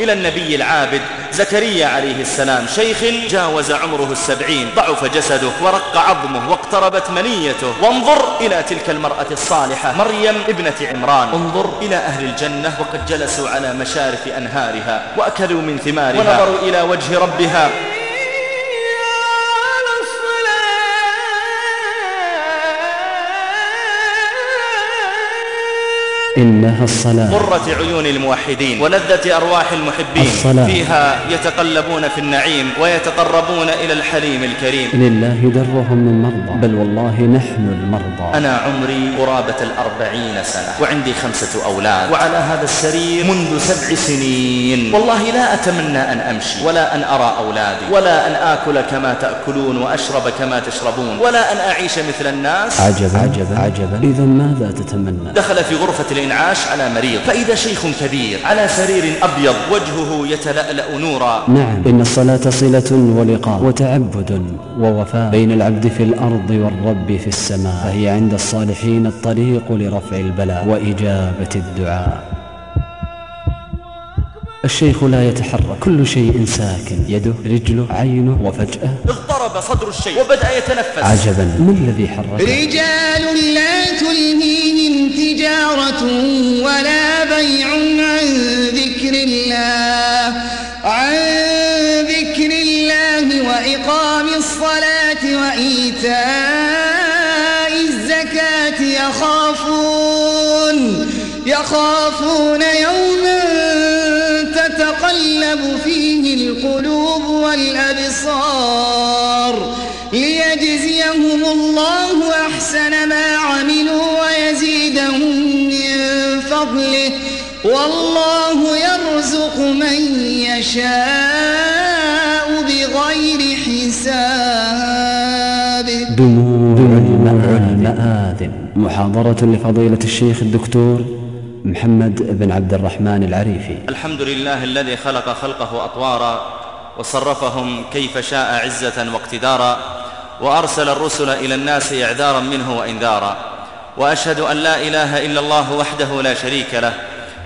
إلى النبي العابد زكريا عليه السلام شيخ جاوز عمره السبعين ضعف جسده ورق عظمه واقتربت منيته. وانظر إلى تلك المرأة الصالحة مريم ابنة عمران. انظر إلى أهل الجنة وقد جلسوا على مشارف أنهارها وأكلوا من ثمارها ونظروا إلى وجه ربها. إنها الصلاة. قرة عيون الموحدين ولذة أرواح المحبين. الصلاة. فيها يتقلبون في النعيم ويتقربون إلى الحليم الكريم. لله درهم من مرضى. بل والله نحن المرضى. أنا عمري قرابة الأربعين سنة وعندي خمسة أولاد وعلى هذا السرير منذ سبع سنين. والله لا أتمنى أن أمشي ولا أن أرى أولادي ولا أن آكل كما تأكلون وأشرب كما تشربون ولا أن أعيش مثل الناس. عجبا عجبا عجبا. إذا ماذا تتمنى؟ دخل في غرفة الإنعاش على مريض. فإذا شيخ كبير على سرير أبيض وجهه يتلألأ نورا. نعم. إن الصلاة صلة ولقاء وتعبد ووفاء بين العبد في الأرض والرب في السماء. فهي عند الصالحين الطريق لرفع البلاء وإجابة الدعاء. الشيخ لا يتحرك. كل شيء ساكن. يده رجله عينه وفجأة. اضطرب صدر الشيء وبدأ يتنفس. عجبا. ما الذي حرك؟ رجال لا تلهيهم تجارة ولا بيع عن ذكر الله عن ذكر الله وإقام الصلاة وإيتاء الزكاة. يخافون يخافون يوما تتقلب فيه القلوب والأبصار ليجزيهم الله أحسن ما عملوا ويزيدهم من فضله والله يرزق من يشاء بغير حساب. دموع المآذن. محاضرة لفضيلة الشيخ الدكتور محمد بن عبد الرحمن العريفي. الحمد لله الذي خلق خلقه أطوارا وصرفهم كيف شاء عزة واقتدارا وأرسل الرسل إلى الناس إعذارا منه وإنذارا وأشهد أن لا إله إلا الله وحده لا شريك له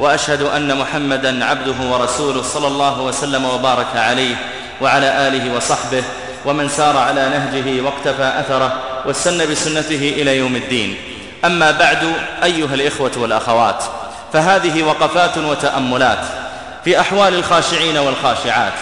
وأشهد أن محمدا عبده ورسوله صلى الله وسلم وبارك عليه وعلى آله وصحبه ومن سار على نهجه واقتفى أثره واستنى بسنته إلى يوم الدين. أما بعد أيها الإخوة والأخوات فهذه وقفات وتأملات في أحوال الخاشعين والخاشعات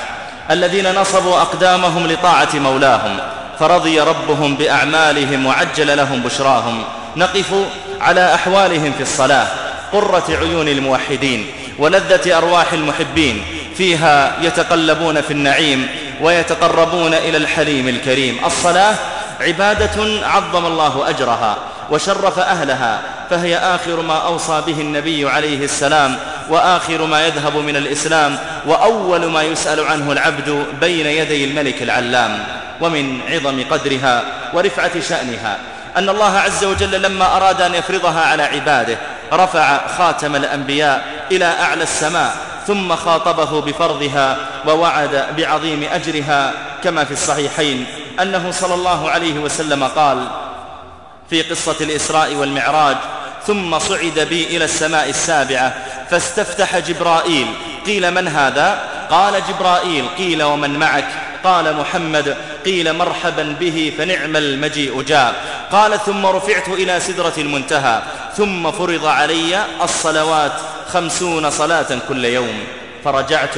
الذين نصبوا أقدامهم لطاعة مولاهم فرضي ربهم بأعمالهم وعجل لهم بشراهم. نقف على أحوالهم في الصلاة قرة عيون الموحدين ولذة أرواح المحبين. فيها يتقلبون في النعيم ويتقربون إلى الحليم الكريم. الصلاة عبادة عظم الله أجرها. وشرف أهلها فهي آخر ما أوصى به النبي عليه السلام وآخر ما يذهب من الإسلام وأول ما يسأل عنه العبد بين يدي الملك العلام ومن عظم قدرها ورفعة شأنها. أن الله عز وجل لما أراد أن يفرضها على عباده رفع خاتم الأنبياء إلى أعلى السماء ثم خاطبه بفرضها ووعد بعظيم أجرها كما في الصحيحين أنه صلى الله عليه وسلم قال في قصة الإسراء والمعراج ثم صعد بي إلى السماء السابعة فاستفتح جبرائيل قيل من هذا؟ قال جبرائيل قيل ومن معك؟ قال محمد قيل مرحبا به فنعم المجيء جاء قال ثم رفعت إلى سدرة المنتهى ثم فرض علي الصلوات خمسون صلاة كل يوم فرجعت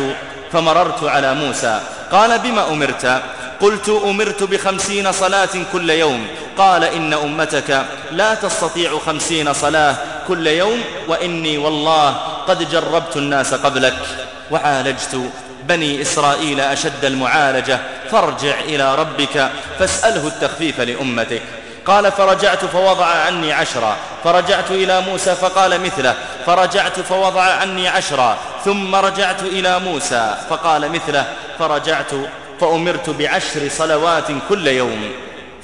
فمررت على موسى قال بما أمرت قلت أمرت بخمسين صلاة كل يوم. قال إن أمتك لا تستطيع خمسين صلاة كل يوم وإني والله قد جربت الناس قبلك وعالجت بني إسرائيل أشد المعالجة. فارجع إلى ربك فاسأله التخفيف لأمتك قال فرجعت فوضع عني عشرا. فرجعت إلى موسى فقال مثله. فرجعت فوضع عني عشرا ثم رجعت إلى موسى فقال مثله. فرجعت فأمرت بعشر صلوات كل يوم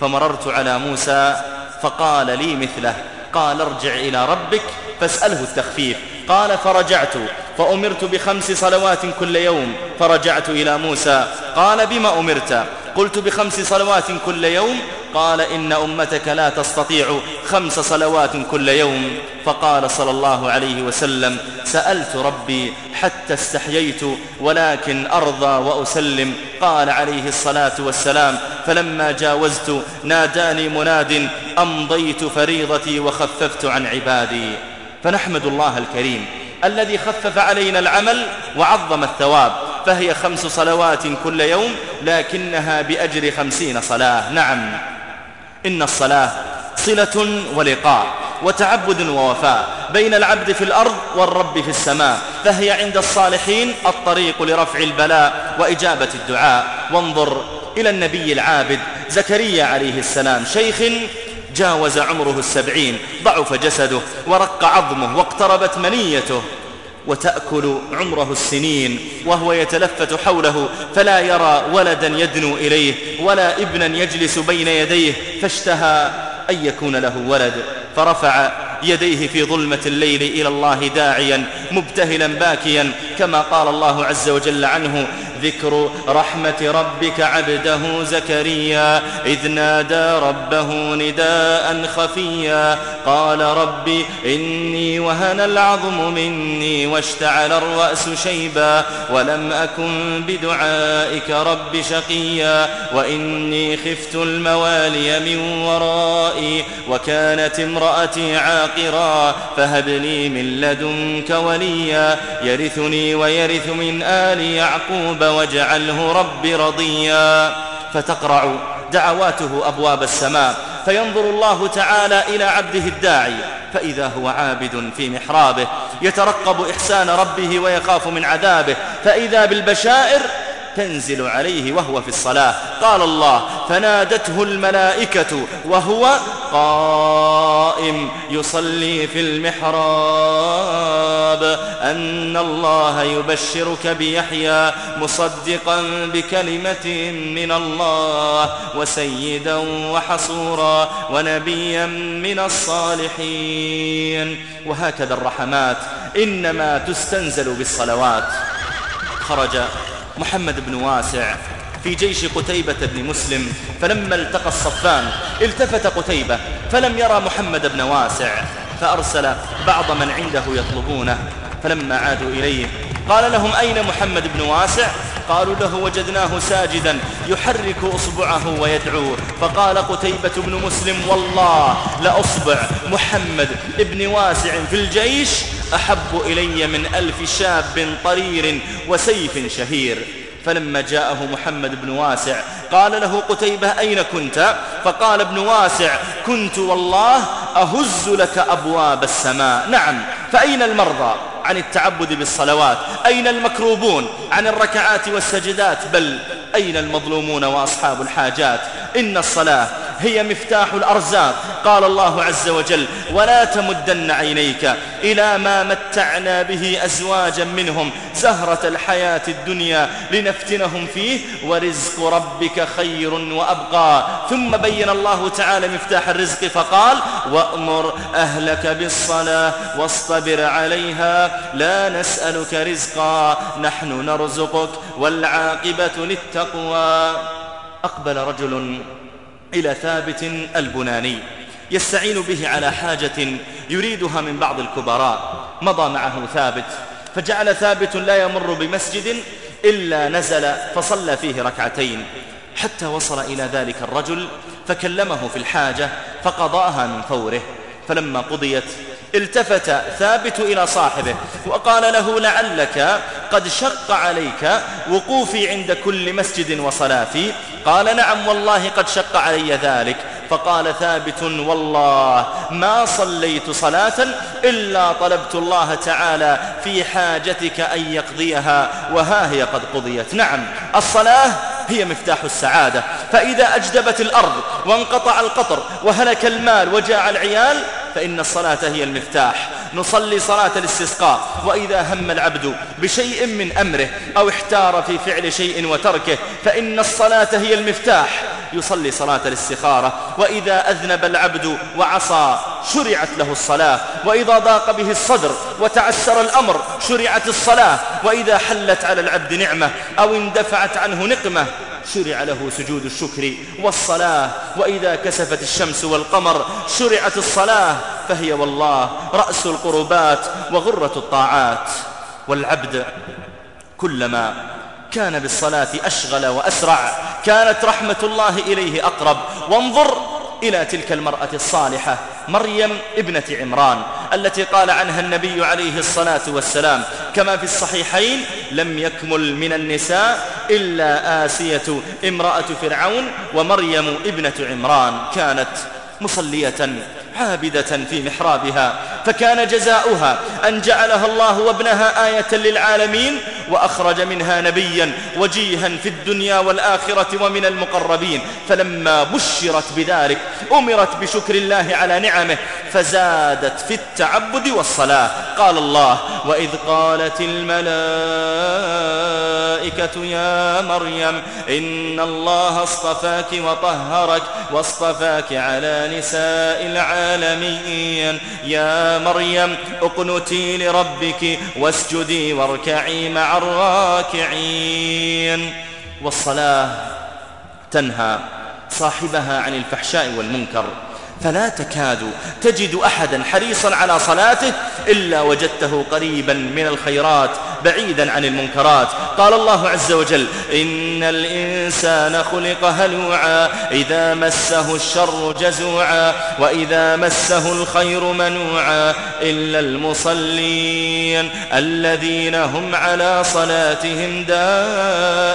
فمررت على موسى فقال لي مثله قال ارجع إلى ربك فاسأله التخفيف. قال فرجعت فأمرت بخمس صلوات كل يوم فرجعت إلى موسى. قال بما أمرت؟ قلت بخمس صلوات كل يوم قال إن أمتك لا تستطيع خمس صلوات كل يوم. فقال صلى الله عليه وسلم سألت ربي حتى استحييت ولكن أرضى وأسلم. قال عليه الصلاة والسلام فلما جاوزت ناداني مناد أمضيت فريضتي وخففت عن عبادي. فنحمد الله الكريم الذي خفف علينا العمل وعظم الثواب. فهي خمس صلوات كل يوم لكنها بأجر خمسين صلاة. نعم. إن الصلاة صلة ولقاء وتعبد ووفاء بين العبد في الأرض والرب في السماء فهي عند الصالحين الطريق لرفع البلاء وإجابة الدعاء. وانظر إلى النبي العابد زكريا عليه السلام شيخ جاوز عمره السبعين ضعف جسده ورق عظمه واقتربت منيته. وتأكل عمره السنين وهو يتلفت حوله فلا يرى ولدا يدنو إليه ولا ابنا يجلس بين يديه فاشتهى أن يكون له ولد فرفع يديه في ظلمة الليل إلى الله داعيا مبتهلا باكيا كما قال الله عز وجل عنه ذكر رحمة ربك عبده زكريا إذ نادى ربه نداء خفيا قال رب إني وهن العظم مني واشتعل الرأس شيبا ولم أكن بدعائك رب شقيا وإني خفت الموالي من ورائي وكانت امرأتي عاقرا فهب لي من لدنك وليا يرثني ويرث من آل يعقوب واجعله رب رضيا. فتقرع دعواته أبواب السماء. فينظر الله تعالى إلى عبده الداعي. فإذا هو عابد في محرابه يترقب إحسان ربه ويخاف من عذابه. فإذا بالبشائر تنزل عليه وهو في الصلاة. قال الله فنادته الملائكة وهو قائم يصلي في المحراب. أن الله يبشرك بيحيى مصدقا بكلمة من الله وسيدا وحصورا ونبيا من الصالحين. وهكذا الرحمات إنما تستنزل بالصلوات. خرج محمد بن واسع في جيش قتيبة بن مسلم فلما التقى الصفان التفت قتيبة فلم يرى محمد بن واسع فأرسل بعض من عنده يطلبونه فلما عادوا إليه قال لهم أين محمد بن واسع؟ قالوا له وجدناه ساجدا يحرك أصبعه ويدعو فقال قتيبة بن مسلم والله لأصبع محمد بن واسع في الجيش؟ أحب إلي من ألف شاب طرير وسيف شهير. فلما جاءه محمد بن واسع قال له قتيبة أين كنت؟ فقال ابن واسع كنت والله أهز لك أبواب السماء. نعم فأين المرضى؟ عن التعبد بالصلوات. أين المكروبون؟ عن الركعات والسجدات. بل أين المظلومون وأصحاب الحاجات؟ إن الصلاة هي مفتاح الأرزاق قال الله عز وجل ولا تمدن عينيك إلى ما متعنا به أزواجا منهم زهرة الحياة الدنيا لنفتنهم فيه ورزق ربك خير وأبقى. ثم بين الله تعالى مفتاح الرزق فقال وأمر أهلك بالصلاة واصطبر عليها لا نسألك رزقا نحن نرزقك والعاقبة للتقوى. أقبل رجل إلى ثابت البناني يستعين به على حاجة يريدها من بعض الكبراء. مضى معه ثابت فجعل ثابت لا يمر بمسجد إلا نزل فصلى فيه ركعتين. حتى وصل إلى ذلك الرجل فكلمه في الحاجة فقضاها من فوره. فلما قضيت التفت ثابت إلى صاحبه وقال له لعلك قد شق عليك وقوفي عند كل مسجد وصلاتي. قال نعم والله قد شق علي ذلك. فقال ثابت والله ما صليت صلاة إلا طلبت الله تعالى في حاجتك أن يقضيها وها هي قد قضيت. نعم الصلاة هي مفتاح السعادة. فإذا أجدبت الأرض وانقطع القطر وهلك المال وجاع العيال فإن الصلاة هي المفتاح. نصلي صلاة الاستسقاء وإذا هم العبد بشيء من أمره أو احتار في فعل شيء وتركه فإن الصلاة هي المفتاح. يصلي صلاة الاستخارة وإذا أذنب العبد وعصى شرعت له الصلاة وإذا ضاق به الصدر وتعسر الأمر شرعت الصلاة وإذا حلت على العبد نعمة أو اندفعت عنه نقمة شرع له سجود الشكر والصلاة وإذا كسفت الشمس والقمر شرعت الصلاة فهي والله رأس القربات وغرة الطاعات. والعبد كلما كان بالصلاة أشغل وأسرع كانت رحمة الله إليه أقرب. وانظر إلى تلك المرأة الصالحة مريم ابنة عمران التي قال عنها النبي عليه الصلاة والسلام كما في الصحيحين لم يكمل من النساء إلا آسية امرأة فرعون ومريم ابنة عمران كانت مصلية عابدة في محرابها فكان جزاؤها أن جعلها الله وابنها آية للعالمين وأخرج منها نبيا وجيها في الدنيا والآخرة ومن المقربين. فلما بشرت بذلك أمرت بشكر الله على نعمه فزادت في التعبد والصلاة. قال الله وإذ قالت الملائكة يا مريم إن الله اصطفاك وطهرك واصطفاك على نساء العالمين. يا مريم اقنتي لربك واسجدي واركعي مع الراكعين. والصلاة تنهى صاحبها عن الفحشاء والمنكر. فلا تكاد تجد أحدا حريصا على صلاته إلا وجدته قريبا من الخيرات بعيدا عن المنكرات. قال الله عز وجل إن الإنسان خلق هلوعا إذا مسه الشر جزوعا وإذا مسه الخير منوعا. إلا المصلين الذين هم على صلاتهم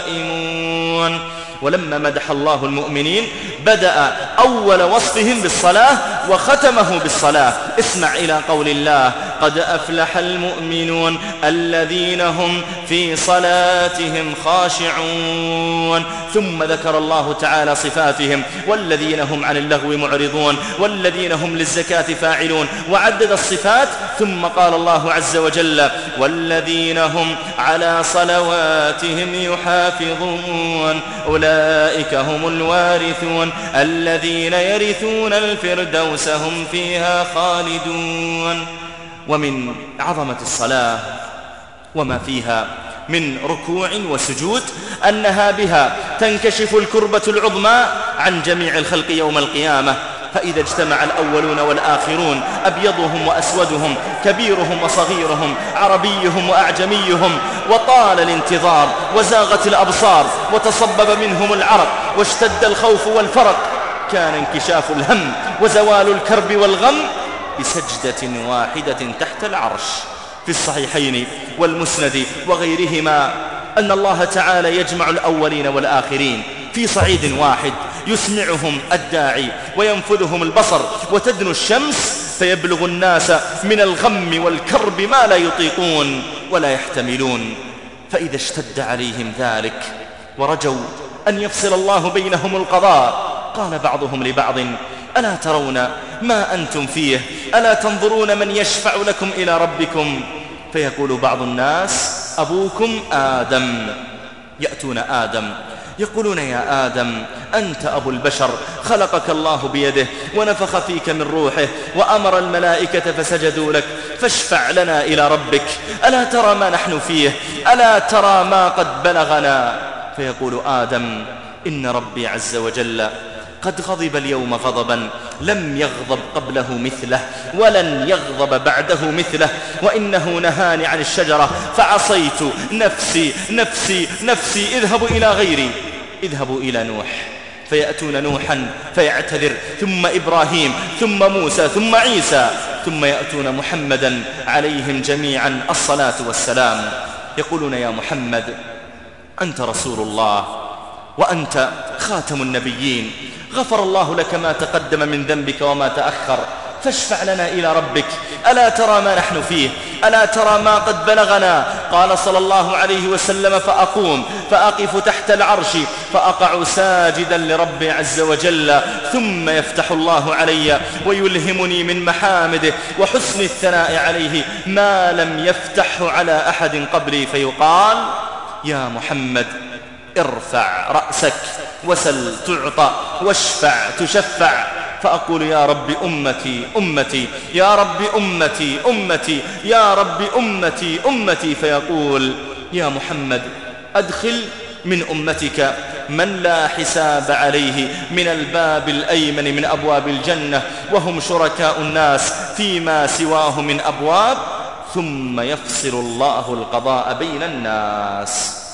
دائمون. ولما مدح الله المؤمنين بدأ أول وصفهم بالصلاة وختمه بالصلاة. اسمع إلى قول الله قد أفلح المؤمنون الذين هم في صلاتهم خاشعون. ثم ذكر الله تعالى صفاتهم والذين هم عن اللغو معرضون والذين هم للزكاة فاعلون. وعدد الصفات ثم قال الله عز وجل والذين هم على صلواتهم يحافظون. أولئك هم الوارثون. الذين يرثون الفردوس هم فيها خالدون. ومن عظمة الصلاة وما فيها من ركوع وسجود أنها بها تنكشف الكربة العظمى عن جميع الخلق يوم القيامة. فإذا اجتمع الأولون والآخرون أبيضهم وأسودهم كبيرهم وصغيرهم عربيهم وأعجميهم وطال الانتظار وزاغت الأبصار وتصبب منهم العرق واشتد الخوف والفرق كان انكشاف الهم وزوال الكرب والغم بسجدة واحدة تحت العرش. في الصحيحين والمسند وغيرهما أن الله تعالى يجمع الأولين والآخرين في صعيد واحد يسمعهم الداعي وينفذهم البصر وتدنو الشمس فيبلغ الناس من الغم والكرب ما لا يطيقون ولا يحتملون فإذا اشتد عليهم ذلك ورجوا أن يفصل الله بينهم القضاء قال بعضهم لبعض ألا ترون ما أنتم فيه ألا تنظرون من يشفع لكم إلى ربكم فيقول بعض الناس أبوكم آدم يأتون آدم يقولون يا آدم أنت أبو البشر خلقك الله بيده ونفخ فيك من روحه وأمر الملائكة فسجدوا لك فاشفع لنا إلى ربك. ألا ترى ما نحن فيه؟ ألا ترى ما قد بلغنا؟ فيقول آدم إن ربي عز وجل قد غضب اليوم غضبا لم يغضب قبله مثله ولن يغضب بعده مثله وإنه نهاني عن الشجرة فعصيت نفسي نفسي نفسي اذهبوا إلى غيري اذهبوا إلى نوح فيأتون نوحا فيعتذر ثم إبراهيم ثم موسى ثم عيسى ثم يأتون محمدا عليهم جميعا الصلاة والسلام. يقولون يا محمد أنت رسول الله وأنت خاتم النبيين غفر الله لك ما تقدم من ذنبك وما تأخر. فاشفع لنا إلى ربك. ألا ترى ما نحن فيه؟ ألا ترى ما قد بلغنا؟ قال صلى الله عليه وسلم فأقوم. فأقف تحت العرش. فأقع ساجدا لربي عز وجل. ثم يفتح الله علي ويلهمني من محامده. وحسن الثناء عليه. ما لم يفتحه على أحد قبلي فيقال يا محمد ارفع رأسك. وسل تعطى واشفع تشفع فأقول يا رب أمتي أمتي يا رب أمتي أمتي يا رب أمتي أمتي. فيقول يا محمد أدخل من أمتك من لا حساب عليه من الباب الأيمن من أبواب الجنة وهم شركاء الناس فيما سواه من أبواب ثم يفصل الله القضاء بين الناس.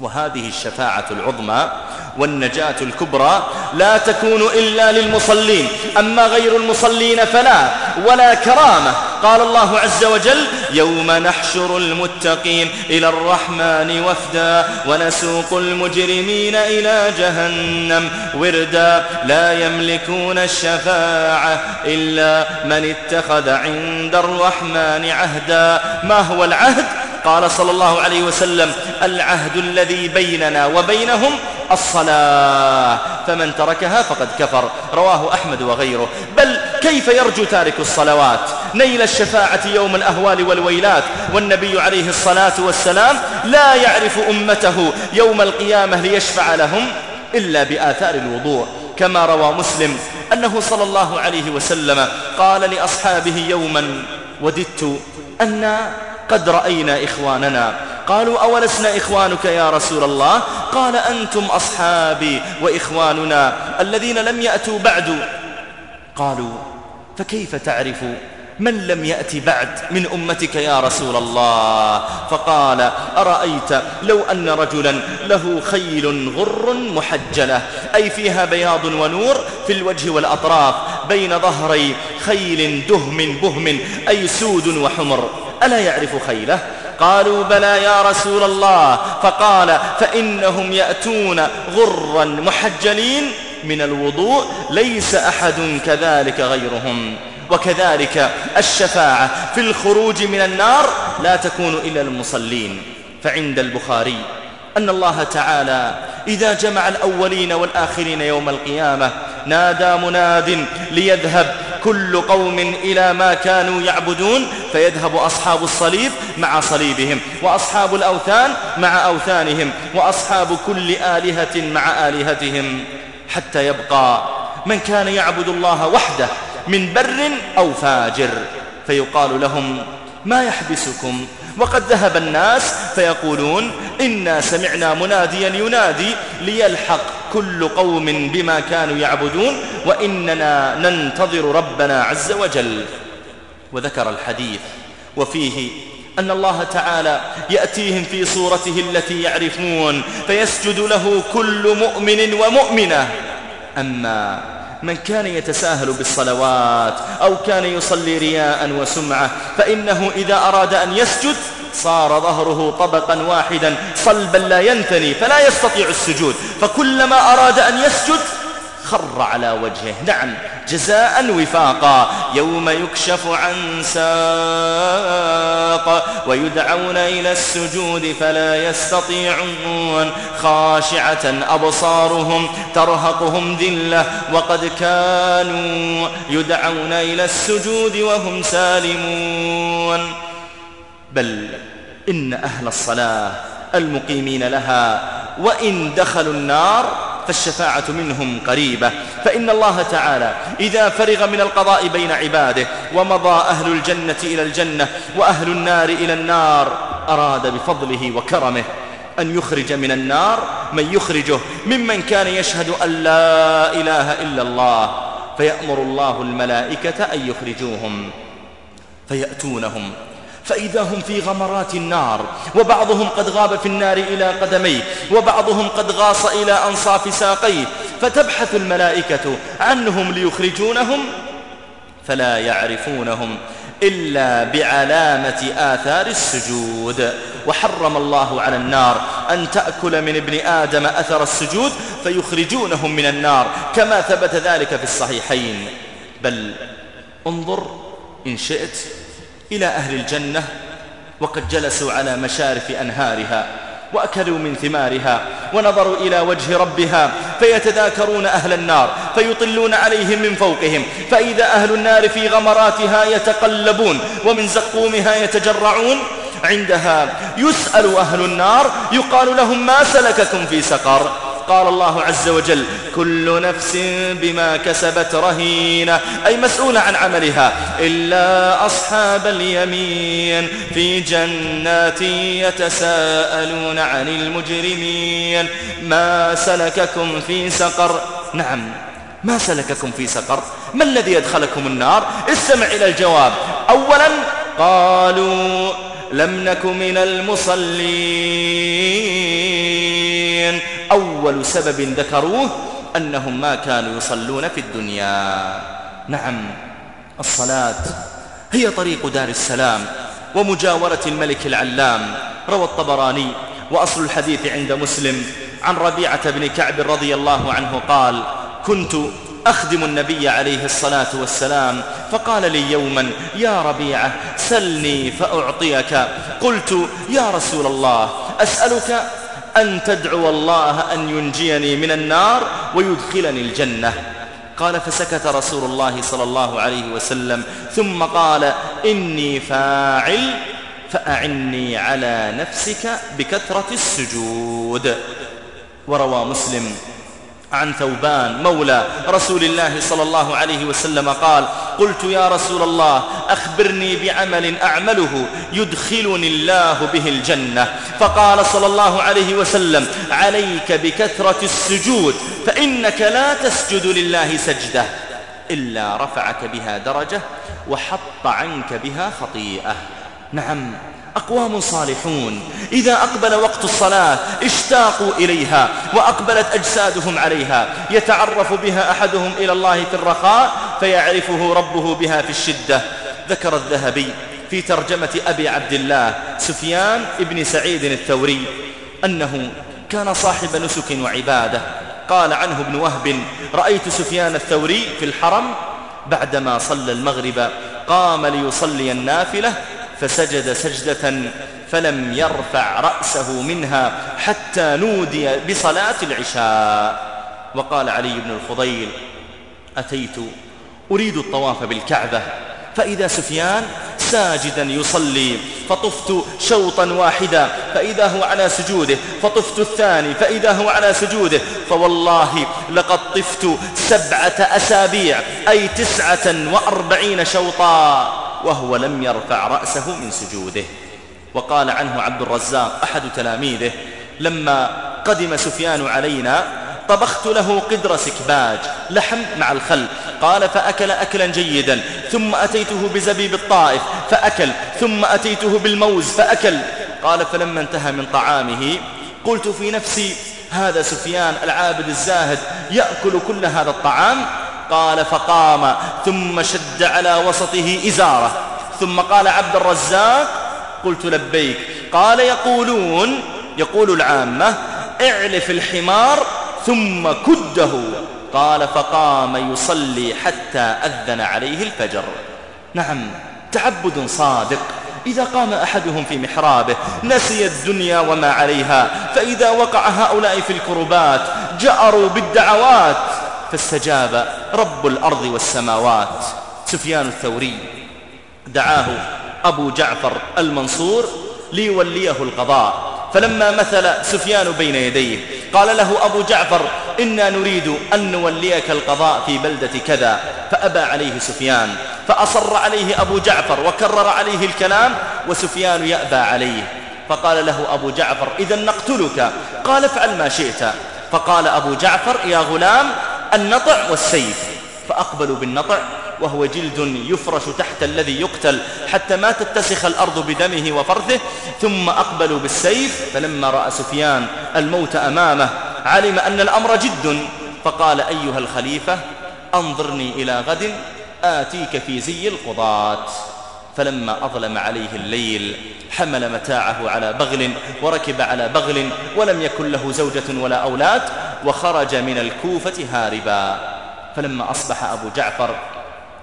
وهذه الشفاعة العظمى والنجاة الكبرى لا تكون إلا للمصلين. أما غير المصلين فلا ولا كرامة. قال الله عز وجل يوم نحشر المتقين إلى الرحمن وفدا ونسوق المجرمين إلى جهنم وردا. لا يملكون الشفاعة إلا من اتخذ عند الرحمن عهدا. ما هو العهد؟ قال صلى الله عليه وسلم العهد الذي بيننا وبينهم الصلاة فمن تركها فقد كفر رواه أحمد وغيره. بل كيف يرجو تارك الصلوات؟ نيل الشفاعة يوم الأهوال والويلات والنبي عليه الصلاة والسلام لا يعرف أمته يوم القيامة ليشفع لهم إلا بآثار الوضوء. كما روى مسلم أنه صلى الله عليه وسلم قال لأصحابه يوما وددت أن قد رأينا إخواننا. قالوا أولسنا إخوانك يا رسول الله؟ قال أنتم أصحابي وإخواننا الذين لم يأتوا بعد. قالوا فكيف تعرف من لم يأت بعد من أمتك يا رسول الله؟ فقال أرأيت لو أن رجلا له خيل غر محجلة أي فيها بياض ونور في الوجه والأطراف بين ظهري خيل دهم بهم أي سود وحمر. ألا يعرف خيله؟ قالوا بلى يا رسول الله. فقال فإنهم يأتون غرا محجلين من الوضوء ليس أحد كذلك غيرهم. وكذلك الشفاعة في الخروج من النار لا تكون إلا المصلين. فعند البخاري أن الله تعالى إذا جمع الأولين والآخرين يوم القيامة نادى مناد ليذهب كل قوم إلى ما كانوا يعبدون فيذهب أصحاب الصليب مع صليبهم وأصحاب الأوثان مع أوثانهم وأصحاب كل آلهة مع آلهتهم حتى يبقى من كان يعبد الله وحده من بر أو فاجر فيقال لهم ما يحبسكم؟ وقد ذهب الناس فيقولون إنا سمعنا مناديا ينادي ليلحق كل قوم بما كانوا يعبدون وإننا ننتظر ربنا عز وجل. وذكر الحديث وفيه أن الله تعالى يأتيهم في صورته التي يعرفون فيسجد له كل مؤمن ومؤمنة. أما من كان يتساهل بالصلوات أو كان يصلي رياء وسمعة فإنه إذا أراد أن يسجد صار ظهره طبقا واحدا صلبا لا ينثني فلا يستطيع السجود. فكلما أراد أن يسجد خر على وجهه. نعم جزاء وفاقا. يوم يكشف عن ساق ويدعون إلى السجود فلا يستطيعون. خاشعة أبصارهم ترهقهم ذلة وقد كانوا يدعون إلى السجود وهم سالمون. بل إن أهل الصلاة المقيمين لها وإن دخلوا النار فالشفاعة منهم قريبة. فإن الله تعالى إذا فرغ من القضاء بين عباده ومضى أهل الجنة إلى الجنة وأهل النار إلى النار أراد بفضله وكرمه أن يخرج من النار من يخرجه ممن كان يشهد أن لا إله إلا الله فيأمر الله الملائكة أن يخرجوهم فيأتونهم. فإذا هم في غمرات النار وبعضهم قد غاب في النار إلى قدميه وبعضهم قد غاص إلى أنصاف ساقيه فتبحث الملائكة عنهم ليخرجونهم فلا يعرفونهم إلا بعلامة آثار السجود. وحرم الله على النار أن تأكل من ابن آدم أثر السجود فيخرجونهم من النار كما ثبت ذلك في الصحيحين. بل انظر إن شئت إلى أهل الجنة وقد جلسوا على مشارف أنهارها وأكلوا من ثمارها ونظروا إلى وجه ربها فيتذاكرون أهل النار فيطلون عليهم من فوقهم فإذا أهل النار في غمراتها يتقلبون ومن زقومها يتجرعون عندها يسأل أهل النار يقال لهم ما سلككم في سقر. قال الله عز وجل كل نفس بما كسبت رهينة. أي مسؤولة عن عملها. إلا أصحاب اليمين في جنات يتساءلون عن المجرمين. ما سلككم في سقر. نعم ما سلككم في سقر؟ ما الذي يدخلكم النار؟ استمع إلى الجواب. أولا قالوا لم نك من المصلين. أول سبب ذكروه أنهم ما كانوا يصلون في الدنيا. نعم الصلاة هي طريق دار السلام ومجاورة الملك العلام روى الطبراني وأصل الحديث عند مسلم عن ربيعة بن كعب رضي الله عنه قال كنت أخدم النبي عليه الصلاة والسلام فقال لي يوما يا ربيعة سلني فأعطيك. قلت يا رسول الله أسألك أن تدعو الله أن ينجيني من النار ويدخلني الجنة. قال فسكت رسول الله صلى الله عليه وسلم ثم قال إني فاعل فأعني على نفسك بكثرة السجود. وروى مسلم. عن ثوبان مولى رسول الله صلى الله عليه وسلم قال قلت يا رسول الله أخبرني بعمل أعمله يدخلني الله به الجنة. فقال صلى الله عليه وسلم عليك بكثرة السجود فإنك لا تسجد لله سجدة إلا رفعك بها درجة وحط عنك بها خطيئة. نعم. أقوام صالحون. إذا أقبل وقت الصلاة اشتاقوا إليها وأقبلت أجسادهم عليها. يتعرف بها أحدهم إلى الله في الرخاء فيعرفه ربه بها في الشدة. ذكر الذهبي في ترجمة أبي عبد الله سفيان ابن سعيد الثوري أنه كان صاحب نسك وعبادة. قال عنه ابن وهب رأيت سفيان الثوري في الحرم بعدما صلى المغرب قام ليصلي النافلة فسجد سجدة فلم يرفع رأسه منها حتى نودي بصلاة العشاء. وقال علي بن الفضيل أتيت أريد الطواف بالكعبة فإذا سفيان ساجدا يصلي فطفت شوطا واحدا فإذا هو على سجوده فطفت الثاني فإذا هو على سجوده فوالله لقد طفت سبعة أسابيع أي تسعة وأربعين شوطا. وهو لم يرفع رأسه من سجوده. وقال عنه عبد الرزاق أحد تلاميذه لما قدم سفيان علينا طبخت له قدر سكباج لحم مع الخل. قال فأكل أكلا جيدا ثم أتيته بزبيب الطائف فأكل ثم أتيته بالموز فأكل. قال فلما انتهى من طعامه قلت في نفسي هذا سفيان العابد الزاهد يأكل كل هذا الطعام قال فقام ثم شد على وسطه إزارة. ثم قال عبد الرزاق قلت لبيك قال يقولون يقول العامة اعلف الحمار ثم كده. قال فقام يصلي حتى أذن عليه الفجر. نعم تعبد صادق. إذا قام أحدهم في محرابه نسي الدنيا وما عليها فإذا وقع هؤلاء في الكربات جأروا بالدعوات. فاستجاب رب الأرض والسماوات. سفيان الثوري. دعاه أبو جعفر المنصور ليوليه القضاء. فلما مثل سفيان بين يديه قال له أبو جعفر إنا نريد أن نوليك القضاء في بلدة كذا. فأبى عليه سفيان فأصر عليه أبو جعفر وكرر عليه الكلام وسفيان يأبى عليه. فقال له أبو جعفر إذا نقتلك. قال افعل ما شئت. فقال أبو جعفر يا غلام النطع والسيف فأقبلوا بالنطع وهو جلد يفرش تحت الذي يقتل حتى ما تتسخ الأرض بدمه وفرثه ثم أقبلوا بالسيف فلما رأى سفيان الموت أمامه علم أن الأمر جد فقال أيها الخليفة أنظرني إلى غد آتيك في زي القضاة. فلما أظلم عليه الليل حمل متاعه على بغل وركب على بغل ولم يكن له زوجة ولا أولاد وخرج من الكوفة هاربا. فلما أصبح أبو جعفر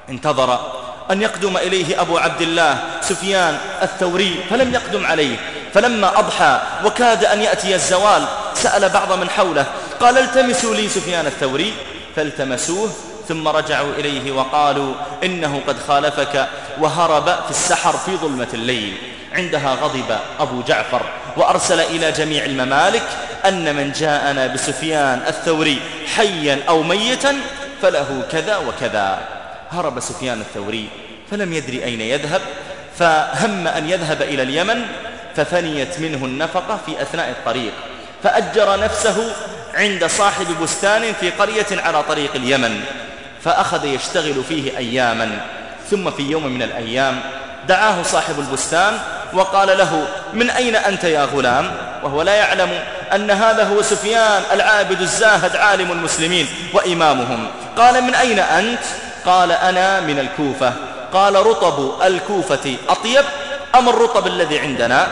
انتظر أن يقدم إليه أبو عبد الله سفيان الثوري فلم يقدم عليه. فلما أضحى وكاد أن يأتي الزوال سأل بعض من حوله قال التمسوا لي سفيان الثوري. فالتمسوه ثم رجعوا إليه وقالوا إنه قد خالفك وهرب في السحر في ظلمة الليل. عندها غضب أبو جعفر وأرسل إلى جميع الممالك أن من جاءنا بسفيان الثوري حيا أو ميتا فله كذا وكذا. هرب سفيان الثوري فلم يدري أين يذهب فهم أن يذهب إلى اليمن ففنيت منه النفقة في أثناء الطريق. فأجر نفسه عند صاحب بستان في قرية على طريق اليمن. فأخذ يشتغل فيه أياما. ثم في يوم من الأيام دعاه صاحب البستان وقال له من أين أنت يا غلام؟ وهو لا يعلم أن هذا هو سفيان العابد الزاهد عالم المسلمين وإمامهم. قال من أين أنت؟ قال أنا من الكوفة. قال رطب الكوفة أطيب أم الرطب الذي عندنا؟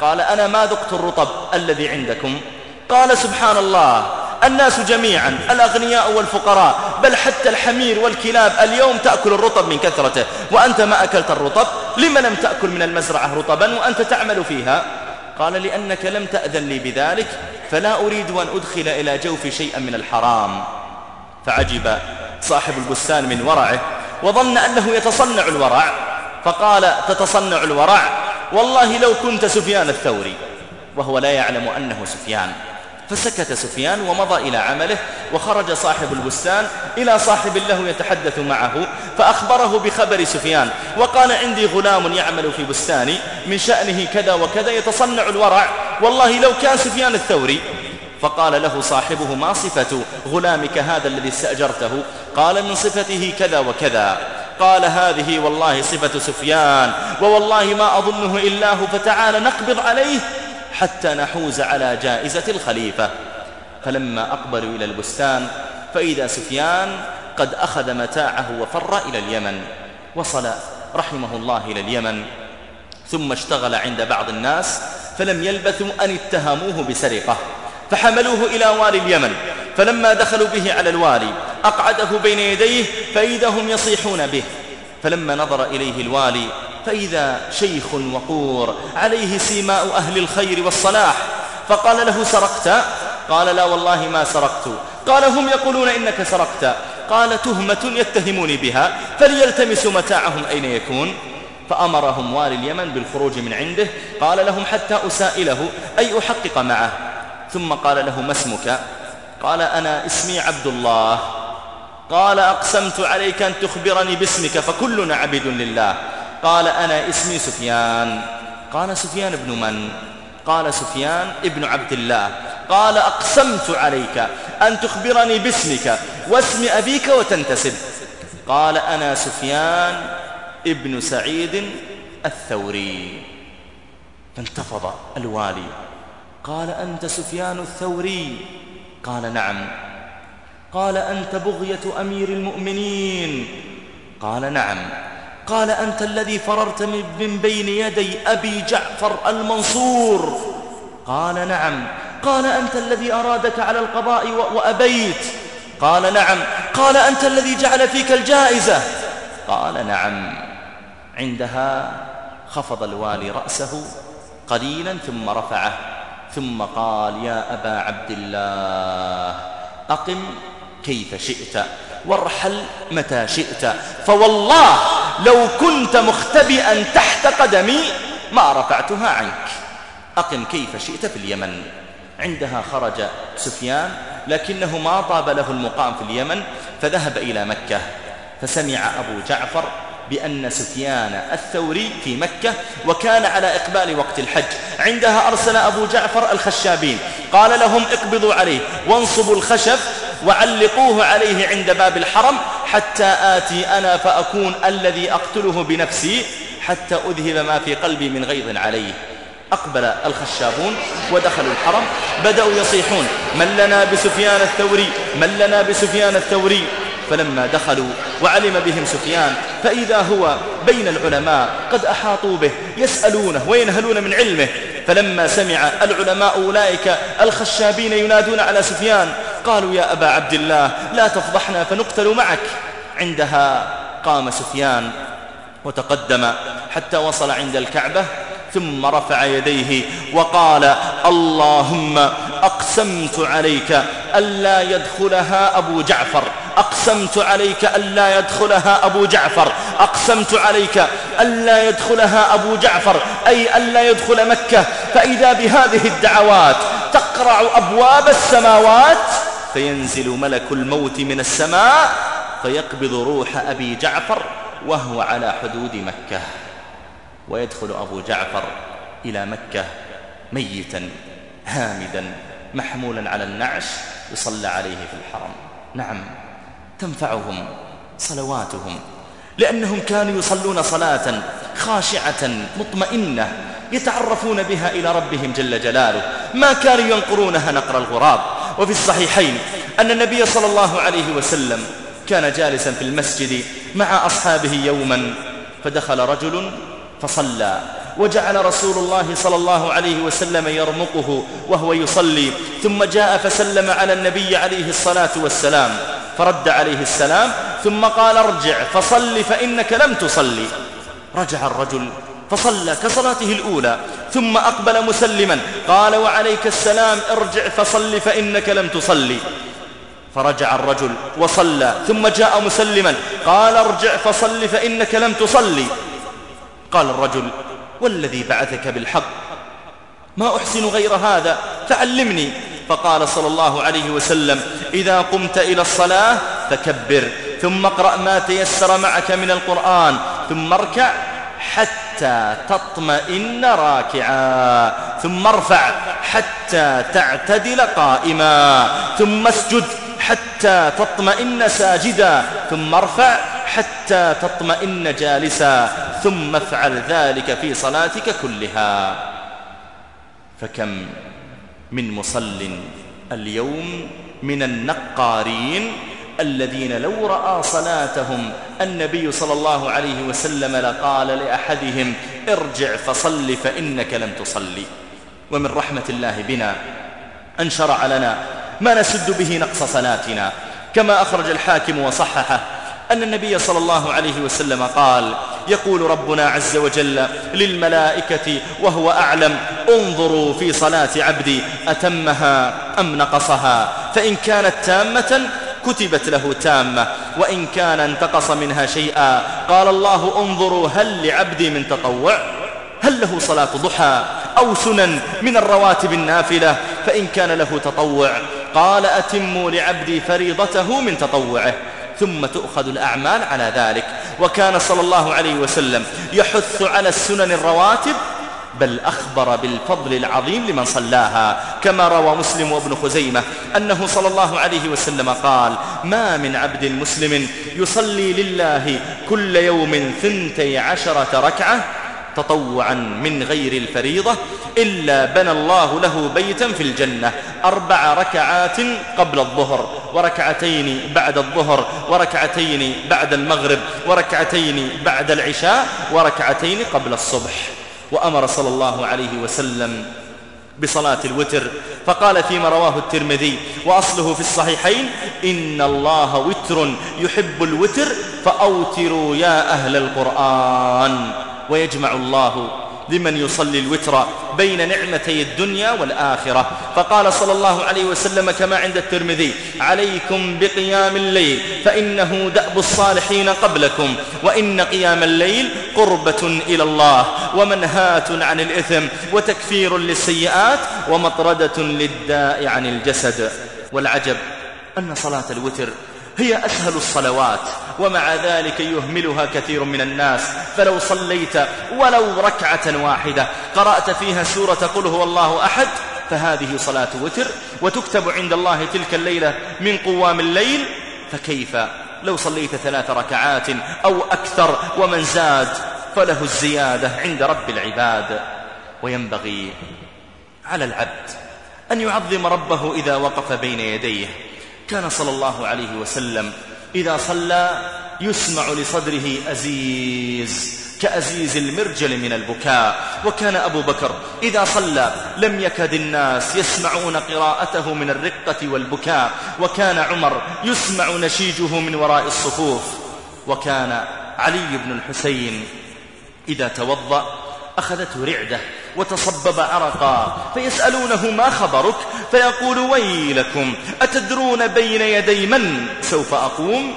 قال أنا ما ذقت الرطب الذي عندكم. قال سبحان الله. الناس جميعا الأغنياء والفقراء. بل حتى الحمير والكلاب اليوم تأكل الرطب من كثرته. وأنت ما أكلت الرطب لم لم تأكل من المزرعة رطبا وأنت تعمل فيها؟ قال لأنك لم تأذن لي بذلك فلا أريد أن أدخل إلى جوفي شيئا من الحرام. فعجب صاحب البستان من ورعه وظن أنه يتصنع الورع. فقال تتصنع الورع؟ والله لو كنت سفيان الثوري. وهو لا يعلم أنه سفيان. فسكت سفيان ومضى إلى عمله وخرج صاحب البستان إلى صاحب له يتحدث معه فأخبره بخبر سفيان وقال عندي غلام يعمل في بستاني من شأنه كذا وكذا يتصنع الورع والله لو كان سفيان الثوري فقال له صاحبه ما صفة غلامك هذا الذي استأجرته قال من صفته كذا وكذا قال هذه والله صفة سفيان ووالله ما أظنه إلا هو فتعال نقبض عليه حتى نحوز على جائزة الخليفة. فلما أقبلوا إلى البستان فإذا سفيان قد أخذ متاعه وفر إلى اليمن وصل رحمه الله إلى اليمن ثم اشتغل عند بعض الناس فلم يلبثوا أن اتهموه بسرقة فحملوه إلى والي اليمن. فلما دخلوا به على الوالي أقعده بين يديه فإذا هم يصيحون به. فلما نظر إليه الوالي فإذا شيخ وقور عليه سيماء أهل الخير والصلاح. فقال له سرقت؟ قال لا والله ما سرقت. قال هم يقولون إنك سرقت. قال تهمة يتهموني بها فليلتمسوا متاعهم أين يكون؟ فأمرهم والي اليمن بالخروج من عنده. قال لهم حتى أسائله أي أحقق معه؟ ثم قال له ما اسمك؟ قال أنا اسمي عبد الله. قال أقسمت عليك أن تخبرني باسمك فكلنا عبد لله. قال أنا اسمي سفيان. قال سفيان ابن من؟ قال سفيان ابن عبد الله. قال أقسمت عليك أن تخبرني باسمك واسم أبيك وتنتسب. قال أنا سفيان ابن سعيد الثوري. فانتفض الوالي. قال أنت سفيان الثوري. قال نعم. قال أنت بغية أمير المؤمنين. قال نعم. قال أنت الذي فررت من بين يدي أبي جعفر المنصور. قال نعم. قال أنت الذي أرادك على القضاء وأبيت. قال نعم. قال أنت الذي جعل فيك الجائزة. قال نعم. عندها خفض الوالي رأسه قليلا ثم رفعه. ثم قال يا أبا عبد الله أقم كيف شئت. وارحل متى شئت. فوالله لو كنت مختبئا تحت قدمي ما رفعتها عنك. أقم كيف شئت في اليمن. عندها خرج سفيان لكنه ما طاب له المقام في اليمن فذهب إلى مكة. فسمع أبو جعفر بأن سفيان الثوري في مكة وكان على إقبال وقت الحج. عندها أرسل أبو جعفر الخشابين. قال لهم اقبضوا عليه وانصبوا الخشب وعلقوه عليه عند باب الحرم حتى آتي أنا فأكون الذي أقتله بنفسي حتى أذهب ما في قلبي من غيظ عليه. أقبل الخشابون ودخلوا الحرم بدأوا يصيحون من لنا بسفيان الثوري؟ من لنا بسفيان الثوري؟ فلما دخلوا وعلم بهم سفيان فإذا هو بين العلماء قد أحاطوا به يسألونه وينهلون من علمه. فلما سمع العلماء أولئك الخشابين ينادون على سفيان قالوا يا أبا عبد الله لا تفضحنا فنقتل معك. عندها قام سفيان وتقدم حتى وصل عند الكعبة ثم رفع يديه وقال اللهم أقسمت عليك ألا يدخلها أبو جعفر أقسمت عليك ألا يدخلها أبو جعفر أقسمت عليك ألا يدخلها أبو جعفر أي ألا يدخل مكة. فإذا بهذه الدعوات تقرع أبواب السماوات فينزل ملك الموت من السماء فيقبض روح أبي جعفر وهو على حدود مكة. ويدخل أبو جعفر إلى مكة ميتا هامدا محمولا على النعش يصلى عليه في الحرم. نعم تنفعهم صلواتهم لأنهم كانوا يصلون صلاة خاشعة مطمئنة يتعرفون بها إلى ربهم جل جلاله. ما كانوا ينقرونها نقر الغراب. وفي الصحيحين أن النبي صلى الله عليه وسلم كان جالسا في المسجد مع أصحابه يوما فدخل رجل فصلى وجعل رسول الله صلى الله عليه وسلم يرمقه وهو يصلي ثم جاء فسلم على النبي عليه الصلاة والسلام فرد عليه السلام ثم قال ارجع فصل فإنك لم تصلي. رجع الرجل فصلى كصلاته الأولى ثم أقبل مسلما قال وعليك السلام ارجع فصل فإنك لم تصلي. فرجع الرجل وصلى ثم جاء مسلما قال ارجع فصل فإنك لم تصلي. قال الرجل والذي بعثك بالحق ما أحسن غير هذا فعلمني. فقال صلى الله عليه وسلم إذا قمت إلى الصلاة فكبر ثم اقرأ ما تيسر معك من القرآن ثم اركع حتى تطمئن راكعا ثم ارفع حتى تعتدل قائما ثم اسجد حتى تطمئن ساجدا ثم ارفع حتى تطمئن جالسا ثم افعل ذلك في صلاتك كلها. فكم من مصل اليوم من النقارين الذين لو رأى صلاتهم النبي صلى الله عليه وسلم لقال لأحدهم ارجع فصل فإنك لم تصلي ومن رحمة الله بنا أن شرع لنا ما نسد به نقص صلاتنا. كما أخرج الحاكم وصححه أن النبي صلى الله عليه وسلم قال يقول ربنا عز وجل للملائكة وهو أعلم انظروا في صلاة عبدي أتمها أم نقصها؟ فإن كانت تامة كتبت له تامة وإن كان انتقص منها شيئا قال الله انظروا هل لعبدي من تطوع؟ هل له صلاة ضحى أو سنن من الرواتب النافلة؟ فإن كان له تطوع قال أتموا لعبدي فريضته من تطوعه ثم تؤخذ الأعمال على ذلك. وكان صلى الله عليه وسلم يحث على السنن الرواتب بل أخبر بالفضل العظيم لمن صلاها كما روى مسلم وابن خزيمة أنه صلى الله عليه وسلم قال ما من عبد مسلم يصلي لله كل يوم ثنتي عشرة ركعة تطوعا من غير الفريضة إلا بنى الله له بيتا في الجنة أربع ركعات قبل الظهر وركعتين بعد الظهر وركعتين بعد المغرب وركعتين بعد العشاء وركعتين قبل الصبح. وأمر صلى الله عليه وسلم بصلاة الوتر فقال فيما رواه الترمذي وأصله في الصحيحين إن الله وتر يحب الوتر فأوتروا يا أهل القرآن ويجمع الله لمن يصلي الوتر بين نعمتي الدنيا والآخرة. فقال صلى الله عليه وسلم كما عند الترمذي عليكم بقيام الليل فإنه دأب الصالحين قبلكم وإن قيام الليل قربة إلى الله ومنهاة عن الإثم وتكفير للسيئات ومطردة للداء عن الجسد. والعجب أن صلاة الوتر هي أسهل الصلوات ومع ذلك يهملها كثير من الناس. فلو صليت ولو ركعة واحدة قرأت فيها سورة قل هو الله أحد فهذه صلاة وتر وتكتب عند الله تلك الليلة من قوام الليل فكيف؟ لو صليت ثلاث ركعات أو أكثر ومن زاد فله الزيادة عند رب العباد. وينبغي على العبد أن يعظم ربه إذا وقف بين يديه كان صلى الله عليه وسلم إذا صلى يسمع لصدره أزيز كأزيز المرجل من البكاء. وكان أبو بكر إذا صلى لم يكد الناس يسمعون قراءته من الرقة والبكاء. وكان عمر يسمع نشيجه من وراء الصفوف. وكان علي بن الحسين إذا توضأ أخذته رعدة. وتصبب عرقا فيسألونه ما خبرك فيقول ويلكم أتدرون بين يدي من سوف أقوم؟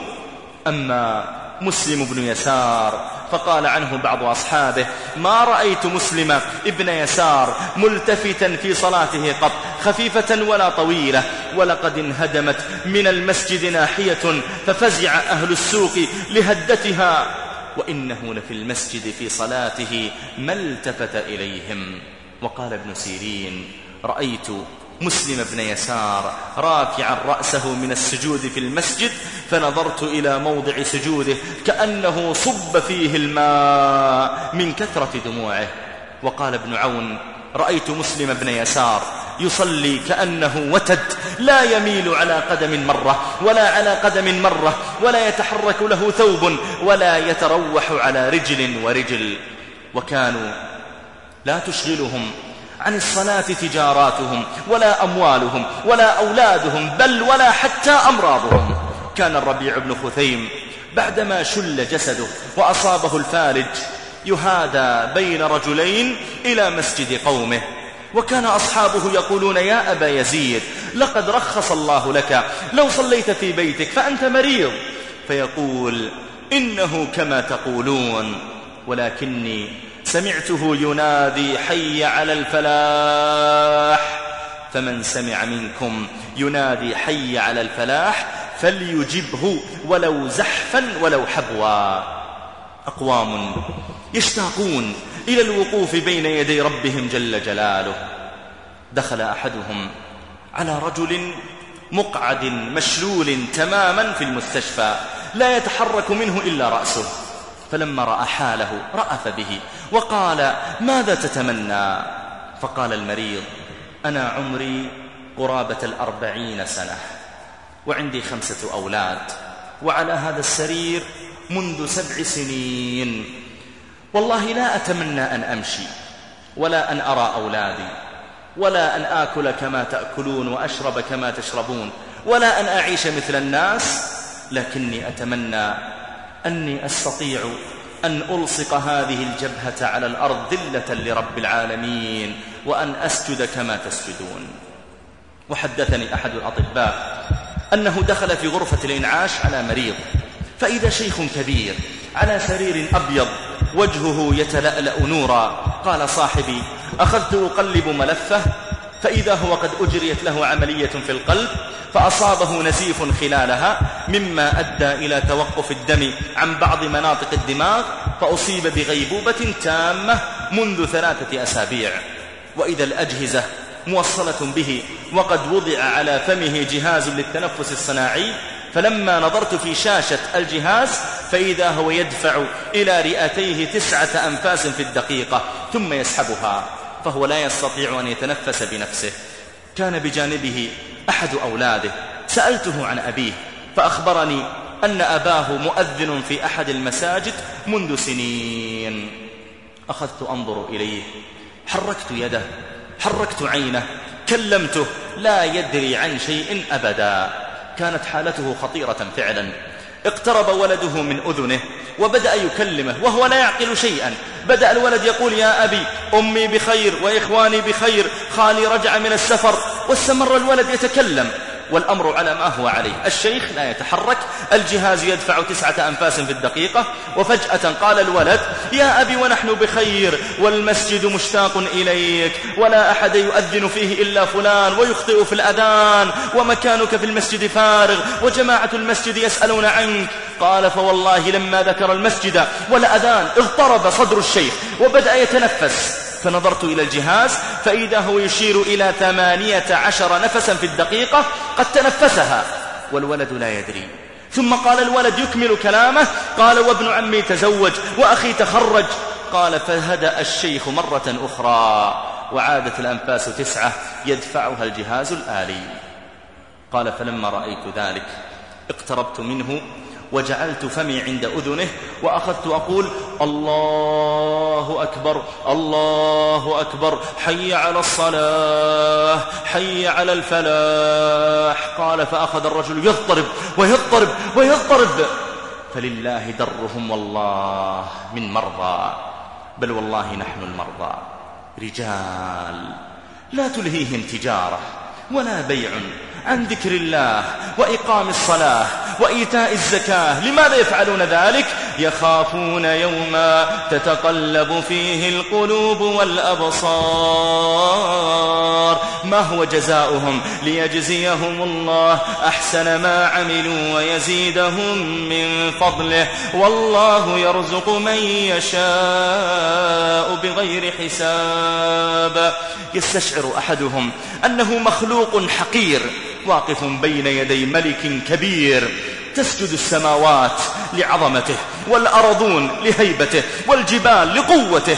أما مسلم بن يسار فقال عنه بعض أصحابه ما رأيت مسلم ابن يسار ملتفتا في صلاته قط خفيفة ولا طويلة ولقد انهدمت من المسجد ناحية ففزع أهل السوق لهدتها. وإنه لفي المسجد في صلاته ما التفت إليهم. وقال ابن سيرين رأيت مسلم بن يسار رافعا رأسه من السجود في المسجد فنظرت إلى موضع سجوده كأنه صب فيه الماء من كثرة دموعه. وقال ابن عون رأيت مسلم بن يسار يصلي كأنه وتد لا يميل على قدم مرة ولا على قدم مرة ولا يتحرك له ثوب ولا يتروح على رجل ورجل. وكانوا لا تشغلهم عن الصلاة تجاراتهم ولا أموالهم ولا أولادهم بل ولا حتى أمراضهم. كان الربيع بن خثيم بعدما شل جسده وأصابه الفالج يهادى بين رجلين إلى مسجد قومه. وكان أصحابه يقولون يا أبا يزيد لقد رخص الله لك لو صليت في بيتك فأنت مريض. فيقول إنه كما تقولون ولكني سمعته ينادي حي على الفلاح. فمن سمع منكم ينادي حي على الفلاح فليجبه ولو زحفا ولو حبوا أقوام يشتاقون إلى الوقوف بين يدي ربهم جل جلاله. دخل أحدهم على رجل مقعد مشلول تماما في المستشفى لا يتحرك منه إلا رأسه. فلما رأى حاله رأف به وقال ماذا تتمنى؟ فقال المريض أنا عمري قرابة الأربعين سنة وعندي خمسة أولاد وعلى هذا السرير منذ سبع سنين والله لا أتمنى أن أمشي ولا أن أرى أولادي ولا أن آكل كما تأكلون وأشرب كما تشربون ولا أن أعيش مثل الناس لكني أتمنى أني أستطيع أن ألصق هذه الجبهة على الأرض ذلة لرب العالمين وأن أسجد كما تسجدون. وحدثني أحد الأطباء أنه دخل في غرفة الإنعاش على مريض فإذا شيخ كبير على سرير أبيض وجهه يتلألأ نورا. قال صاحبي أخذت أقلب ملفه فإذا هو قد أجريت له عملية في القلب فأصابه نزيف خلالها مما أدى إلى توقف الدم عن بعض مناطق الدماغ فأصيب بغيبوبة تامة منذ ثلاثة أسابيع. وإذا الأجهزة موصلة به وقد وضع على فمه جهاز للتنفس الصناعي فلما نظرت في شاشة الجهاز فإذا هو يدفع إلى رئتيه تسعة أنفاس في الدقيقة ثم يسحبها فهو لا يستطيع أن يتنفس بنفسه. كان بجانبه أحد أولاده. سألته عن أبيه فأخبرني أن أباه مؤذن في أحد المساجد منذ سنين. أخذت أنظر إليه. حركت يده حركت عينه كلمته لا يدري عن شيء أبدا. كانت حالته خطيرة فعلا. اقترب ولده من أذنه وبدأ يكلمه وهو لا يعقل شيئا. بدأ الولد يقول يا أبي أمي بخير وإخواني بخير خالي رجع من السفر واستمر الولد يتكلم. والأمر على ما هو عليه. الشيخ لا يتحرك الجهاز يدفع تسعة أنفاس في الدقيقة وفجأة قال الولد يا أبي ونحن بخير والمسجد مشتاق إليك ولا أحد يؤذن فيه إلا فلان ويخطئ في الأذان ومكانك في المسجد فارغ وجماعة المسجد يسألون عنك. قال فوالله لما ذكر المسجد والأذان اغترب صدر الشيخ وبدأ يتنفس. فنظرت إلى الجهاز فإذا هو يشير إلى ثمانية عشر نفسا في الدقيقة قد تنفسها والولد لا يدري. ثم قال الولد يكمل كلامه. قال وابن عمي تزوج وأخي تخرج. قال فهدأ الشيخ مرة أخرى وعادت الأنفاس تسعة يدفعها الجهاز الآلي. قال فلما رأيت ذلك اقتربت منه وجعلت فمي عند أذنه وأخذت أقول الله أكبر الله أكبر. حي على الصلاة حي على الفلاح. قال فأخذ الرجل يضطرب ويضطرب ويضطرب. فلله درهم والله من مرضى. بل والله نحن المرضى. رجال لا تلهيهم تجارة ولا بيع عن ذكر الله وإقام الصلاة وإيتاء الزكاة. لماذا يفعلون ذلك؟ يخافون يوما تتقلب فيه القلوب والأبصار. ما هو جزاؤهم؟ ليجزيهم الله. أحسن ما عملوا ويزيدهم من فضله. والله يرزق من يشاء بغير حساب. يستشعر أحدهم أنه مخلوق حقير. واقف بين يدي ملك كبير تسجد السماوات لعظمته والأرضون لهيبته والجبال لقوته.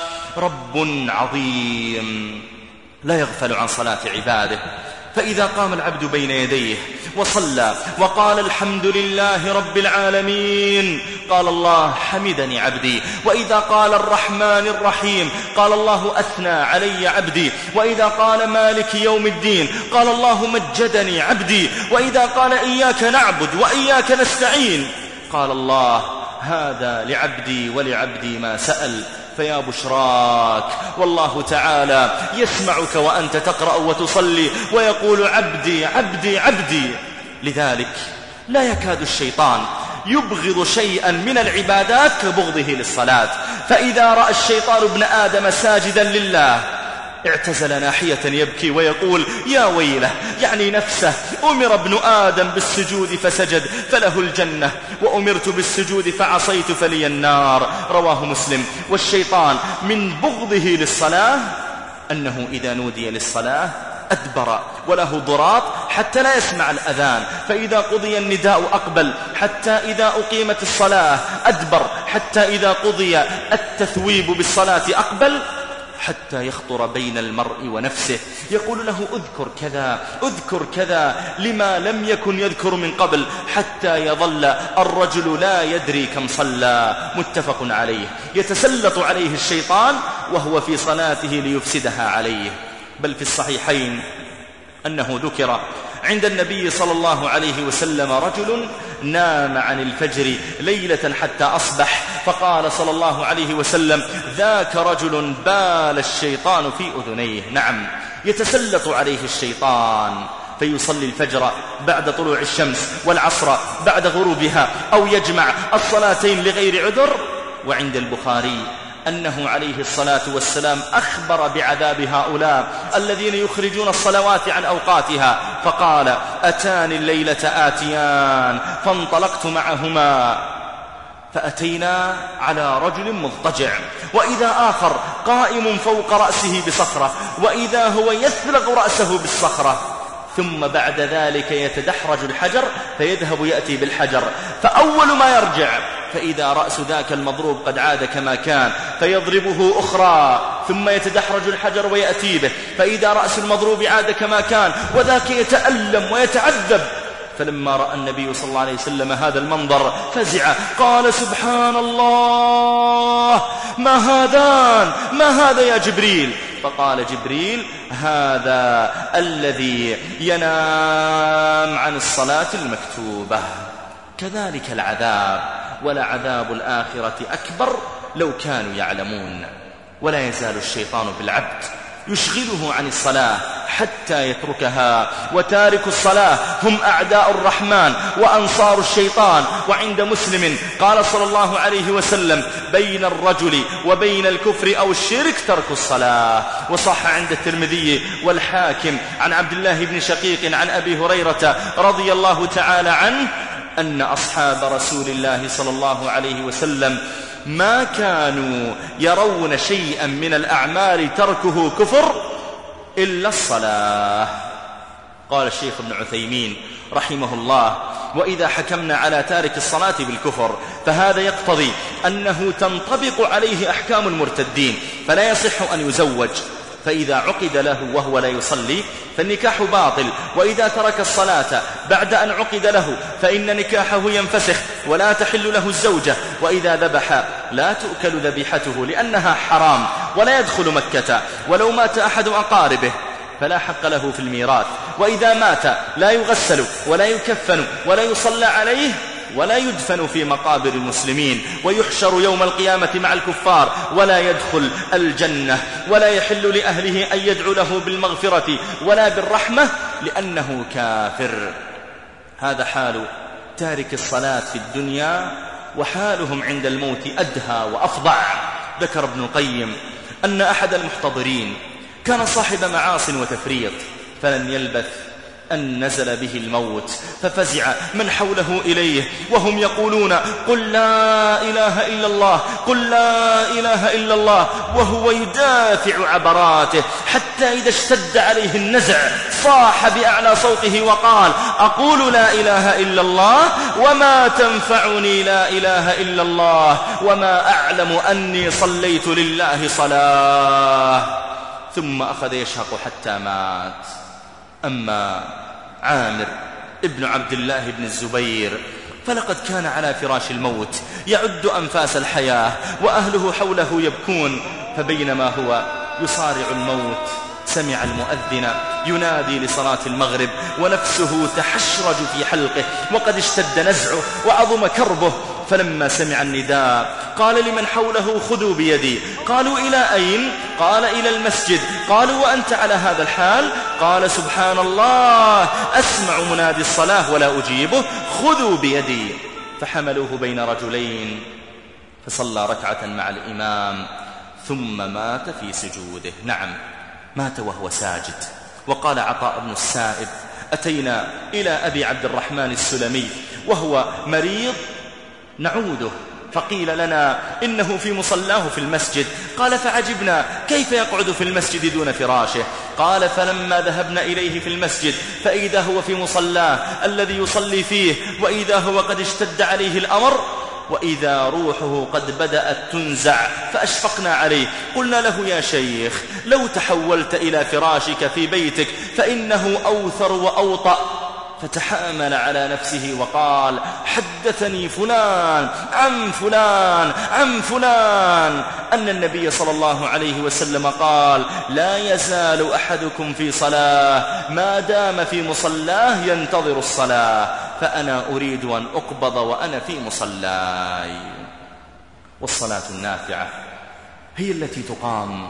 رب عظيم. لا يغفل عن صلاة عباده. فإذا قام العبد بين يديه وصلى وقال الحمد لله رب العالمين قال الله حمدني عبدي. وإذا قال الرحمن الرحيم قال الله أثنى علي عبدي. وإذا قال مالك يوم الدين قال الله مجدني عبدي. وإذا قال إياك نعبد وإياك نستعين قال الله هذا لعبدي ولعبدي ما سأل. فيا بشراك. والله تعالى يسمعك وأنت تقرأ وتصلي ويقول عبدي عبدي عبدي. لذلك لا يكاد الشيطان يبغض شيئا من العبادات كبغضه للصلاة. فإذا رأى الشيطان ابن آدم ساجدا لله اعتزل ناحية يبكي ويقول يا ويله يعني نفسه أمر ابن آدم بالسجود فسجد فله الجنة وأمرت بالسجود فعصيت فلي النار. رواه مسلم. والشيطان من بغضه للصلاة أنه إذا نودي للصلاة أدبر وله ضراط حتى لا يسمع الأذان فإذا قضي النداء أقبل حتى إذا أقيمت الصلاة أدبر حتى إذا قضي التثويب بالصلاة أقبل حتى يخطر بين المرء ونفسه. يقول له اذكر كذا اذكر كذا لما لم يكن يذكر من قبل حتى يظل الرجل لا يدري كم صلى. متفق عليه. يتسلط عليه الشيطان وهو في صلاته ليفسدها عليه. بل في الصحيحين أنه ذكر عند النبي صلى الله عليه وسلم رجل نام عن الفجر ليلة حتى أصبح فقال صلى الله عليه وسلم ذاك رجل بال الشيطان في أذنيه. نعم يتسلط عليه الشيطان فيصلي الفجر بعد طلوع الشمس والعصر بعد غروبها أو يجمع الصلاتين لغير عذر. وعند البخاري أنه عليه الصلاة والسلام أخبر بعذاب هؤلاء الذين يخرجون الصلوات عن أوقاتها فقال أتاني الليلة آتيان فانطلقت معهما فأتينا على رجل مضطجع وإذا آخر قائم فوق رأسه بصخرة وإذا هو يثلغ رأسه بالصخرة. ثم بعد ذلك يتدحرج الحجر فيذهب يأتي بالحجر. فأول ما يرجع فإذا رأس ذاك المضروب قد عاد كما كان فيضربه أخرى ثم يتدحرج الحجر ويأتي به. فإذا رأس المضروب عاد كما كان وذاك يتألم ويتعذب. فلما رأى النبي صلى الله عليه وسلم هذا المنظر فزع قال سبحان الله ما هذان؟ ما هذا يا جبريل؟ فقال جبريل هذا الذي ينام عن الصلاة المكتوبة. كذلك العذاب ولعذاب الآخرة أكبر لو كانوا يعلمون. ولا يزال الشيطان بالعبد يشغله عن الصلاة حتى يتركها. وتارك الصلاة هم أعداء الرحمن وأنصار الشيطان. وعند مسلم قال صلى الله عليه وسلم بين الرجل وبين الكفر أو الشرك ترك الصلاة. وصح عند الترمذي والحاكم عن عبد الله بن شقيق عن أبي هريرة رضي الله تعالى عنه أن أصحاب رسول الله صلى الله عليه وسلم ما كانوا يرون شيئا من الأعمال تركه كفر إلا الصلاة. قال الشيخ ابن عثيمين رحمه الله وإذا حكمنا على تارك الصلاة بالكفر فهذا يقتضي أنه تنطبق عليه أحكام المرتدين فلا يصح أن يزوج. فإذا عقد له وهو لا يصلي فالنكاح باطل وإذا ترك الصلاة بعد أن عقد له فإن نكاحه ينفسخ ولا تحل له الزوجة وإذا ذبح لا تؤكل ذبيحته لأنها حرام ولا يدخل مكة ولو مات أحد أقاربه فلا حق له في الميراث وإذا مات لا يغسل ولا يكفن ولا يصلى عليه ولا يدفن في مقابر المسلمين ويحشر يوم القيامة مع الكفار ولا يدخل الجنة ولا يحل لأهله أن يدعو له بالمغفرة ولا بالرحمة لأنه كافر. هذا حال تارك الصلاة في الدنيا وحالهم عند الموت أدهى وأفضع. ذكر ابن القيم أن أحد المحتضرين كان صاحب معاص وتفريط فلن يلبث أن نزل به الموت ففزع من حوله إليه وهم يقولون قل لا إله إلا الله قل لا إله إلا الله. وهو يدافع عبراته حتى إذا اشتد عليه النزع صاح بأعلى صوته وقال أقول لا إله إلا الله وما تنفعني لا إله إلا الله وما أعلم أني صليت لله صلاة. ثم أخذ يشهق حتى مات. أما عامر ابن عبد الله بن الزبير فلقد كان على فراش الموت يعد أنفاس الحياة وأهله حوله يبكون فبينما هو يصارع الموت سمع المؤذن ينادي لصلاة المغرب ونفسه تحشرج في حلقه وقد اشتد نزعه وعظم كربه فلما سمع النداء قال لمن حوله خذوا بيدي. قالوا إلى أين؟ قال إلى المسجد. قالوا وأنت على هذا الحال؟ قال سبحان الله أسمع منادي الصلاة ولا أجيبه. خذوا بيدي. فحملوه بين رجلين فصلى ركعة مع الإمام ثم مات في سجوده. نعم مات وهو ساجد. وقال عطاء بن السائب أتينا إلى أبي عبد الرحمن السلمي وهو مريض نعوده. فقيل لنا إنه في مصلاه في المسجد. قال فعجبنا كيف يقعد في المسجد دون فراشه. قال فلما ذهبنا إليه في المسجد فإذا هو في مصلاه الذي يصلي فيه وإذا هو قد اشتد عليه الأمر وإذا روحه قد بدأت تنزع فأشفقنا عليه. قلنا له يا شيخ لو تحولت إلى فراشك في بيتك فإنه أوثر وأوطأ. فتحامل على نفسه وقال حدثني فلان عن فلان عن فلان. أن النبي صلى الله عليه وسلم قال لا يزال أحدكم في صلاة ما دام في مصلاه ينتظر الصلاة فأنا أريد أن أقبض وأنا في مصلاي. والصلاة النافعة هي التي تقام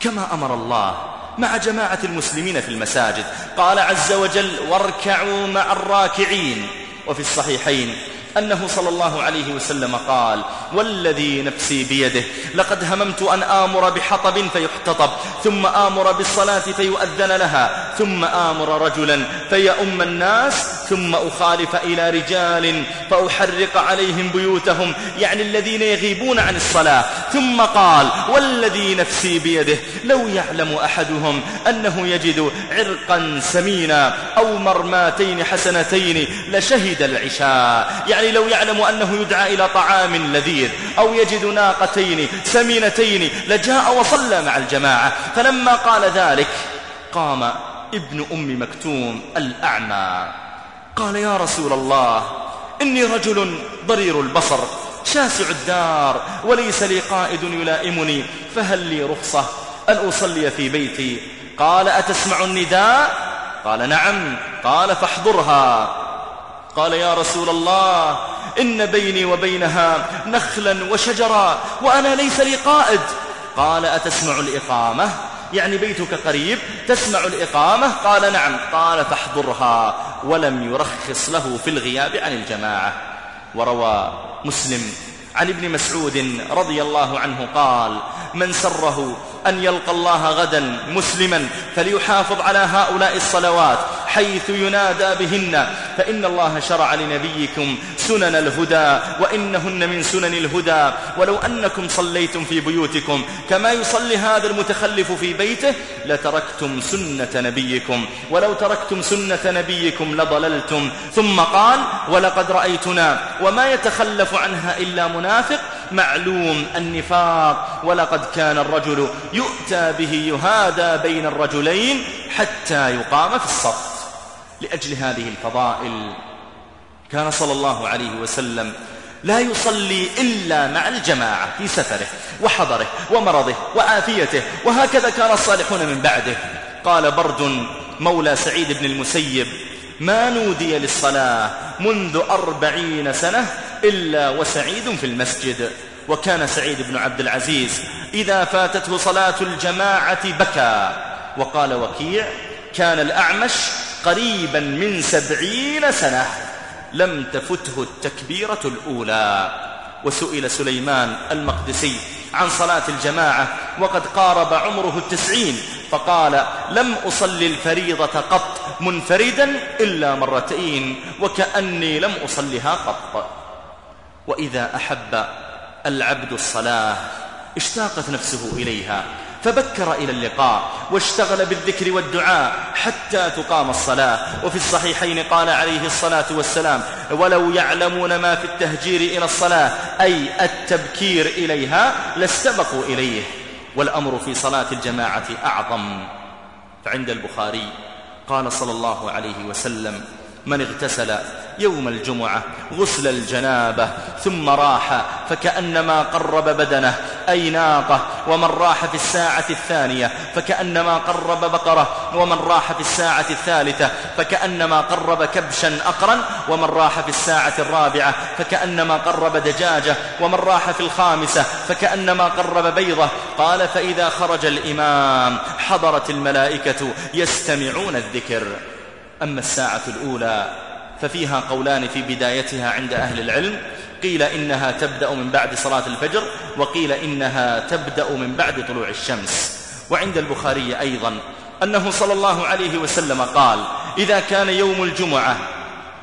كما أمر الله مع جماعة المسلمين في المساجد. قال عز وجل واركعوا مع الراكعين وفي الصحيحين أنه صلى الله عليه وسلم قال والذي نفسي بيده لقد هممت أن آمر بحطب فيحتطب ثم آمر بالصلاة فيؤذن لها ثم آمر رجلا فيؤم الناس ثم أخالف إلى رجال فأحرق عليهم بيوتهم يعني الذين يغيبون عن الصلاة. ثم قال والذي نفسي بيده لو يعلم أحدهم أنه يجد عرقا سمينا أو مرماتين حسنتين لشهد العشاء. يعني لو يعلم أنه يدعى إلى طعام لذيذ أو يجد ناقتين سمينتين لجاء وصلى مع الجماعة. فلما قال ذلك قام ابن أم مكتوم الأعمى. قال يا رسول الله إني رجل ضرير البصر شاسع الدار وليس لي قائد يلائمني فهل لي رخصة أن أصلي في بيتي؟ قال أتسمع النداء؟ قال نعم. قال فاحضرها. قال يا رسول الله إن بيني وبينها نخلا وشجرا وأنا ليس لي قائد. قال أتسمع الإقامة؟ يعني بيتك قريب تسمع الإقامة؟ قال نعم. قال فاحضرها ولم يرخص له في الغياب عن الجماعة. وروى مسلم عن ابن مسعود رضي الله عنه قال من سره أن يلقى الله غدا مسلما فليحافظ على هؤلاء الصلوات حيث ينادى بهن. فإن الله شرع لنبيكم سنن الهدى وإنهن من سنن الهدى. ولو أنكم صليتم في بيوتكم كما يصلي هذا المتخلف في بيته لتركتم سنة نبيكم. ولو تركتم سنة نبيكم لضللتم. ثم قال ولقد رأيتنا. وما يتخلف عنها إلا منافق معلوم النفاق ولقد كان الرجل يؤتى به يهادى بين الرجلين حتى يقام في الصف. لأجل هذه الفضائل كان صلى الله عليه وسلم لا يصلي إلا مع الجماعة في سفره وحضره ومرضه وعافيته وهكذا كان الصالحون من بعده. قال برد مولى سعيد بن المسيب ما نودي للصلاة منذ أربعين سنة إلا وسعيد في المسجد. وكان سعيد بن عبد العزيز إذا فاتته صلاة الجماعة بكى. وقال وكيع كان الأعمش قريبا من سبعين سنة. لم تفته التكبيرة الأولى. وسئل سليمان المقدسي عن صلاة الجماعة وقد قارب عمره التسعين. فقال لم أصلي الفريضة قط منفردا إلا مرتين وكأني لم أصلها قط. وإذا أحب العبد الصلاة اشتاقت نفسه إليها فبكر إلى اللقاء واشتغل بالذكر والدعاء حتى تقام الصلاة. وفي الصحيحين قال عليه الصلاة والسلام ولو يعلمون ما في التهجير إلى الصلاة أي التبكير إليها لاستبقوا إليه. والأمر في صلاة الجماعة أعظم. فعند البخاري قال صلى الله عليه وسلم من اغتسل يوم الجمعة غسل الجنابة ثم راح فكأنما قرب بدنه أي ناقة ومن راح في الساعة الثانية فكأنما قرب بقرة ومن راح في الساعة الثالثة فكأنما قرب كبشا أقرا ومن راح في الساعة الرابعة فكأنما قرب دجاجة ومن راح في الخامسة فكأنما قرب بيضة قال فإذا خرج الإمام حضرت الملائكة يستمعون الذكر أما الساعة الأولى ففيها قولان في بدايتها عند أهل العلم قيل إنها تبدأ من بعد صلاة الفجر وقيل إنها تبدأ من بعد طلوع الشمس. وعند البخاري أيضا أنه صلى الله عليه وسلم قال إذا كان يوم الجمعة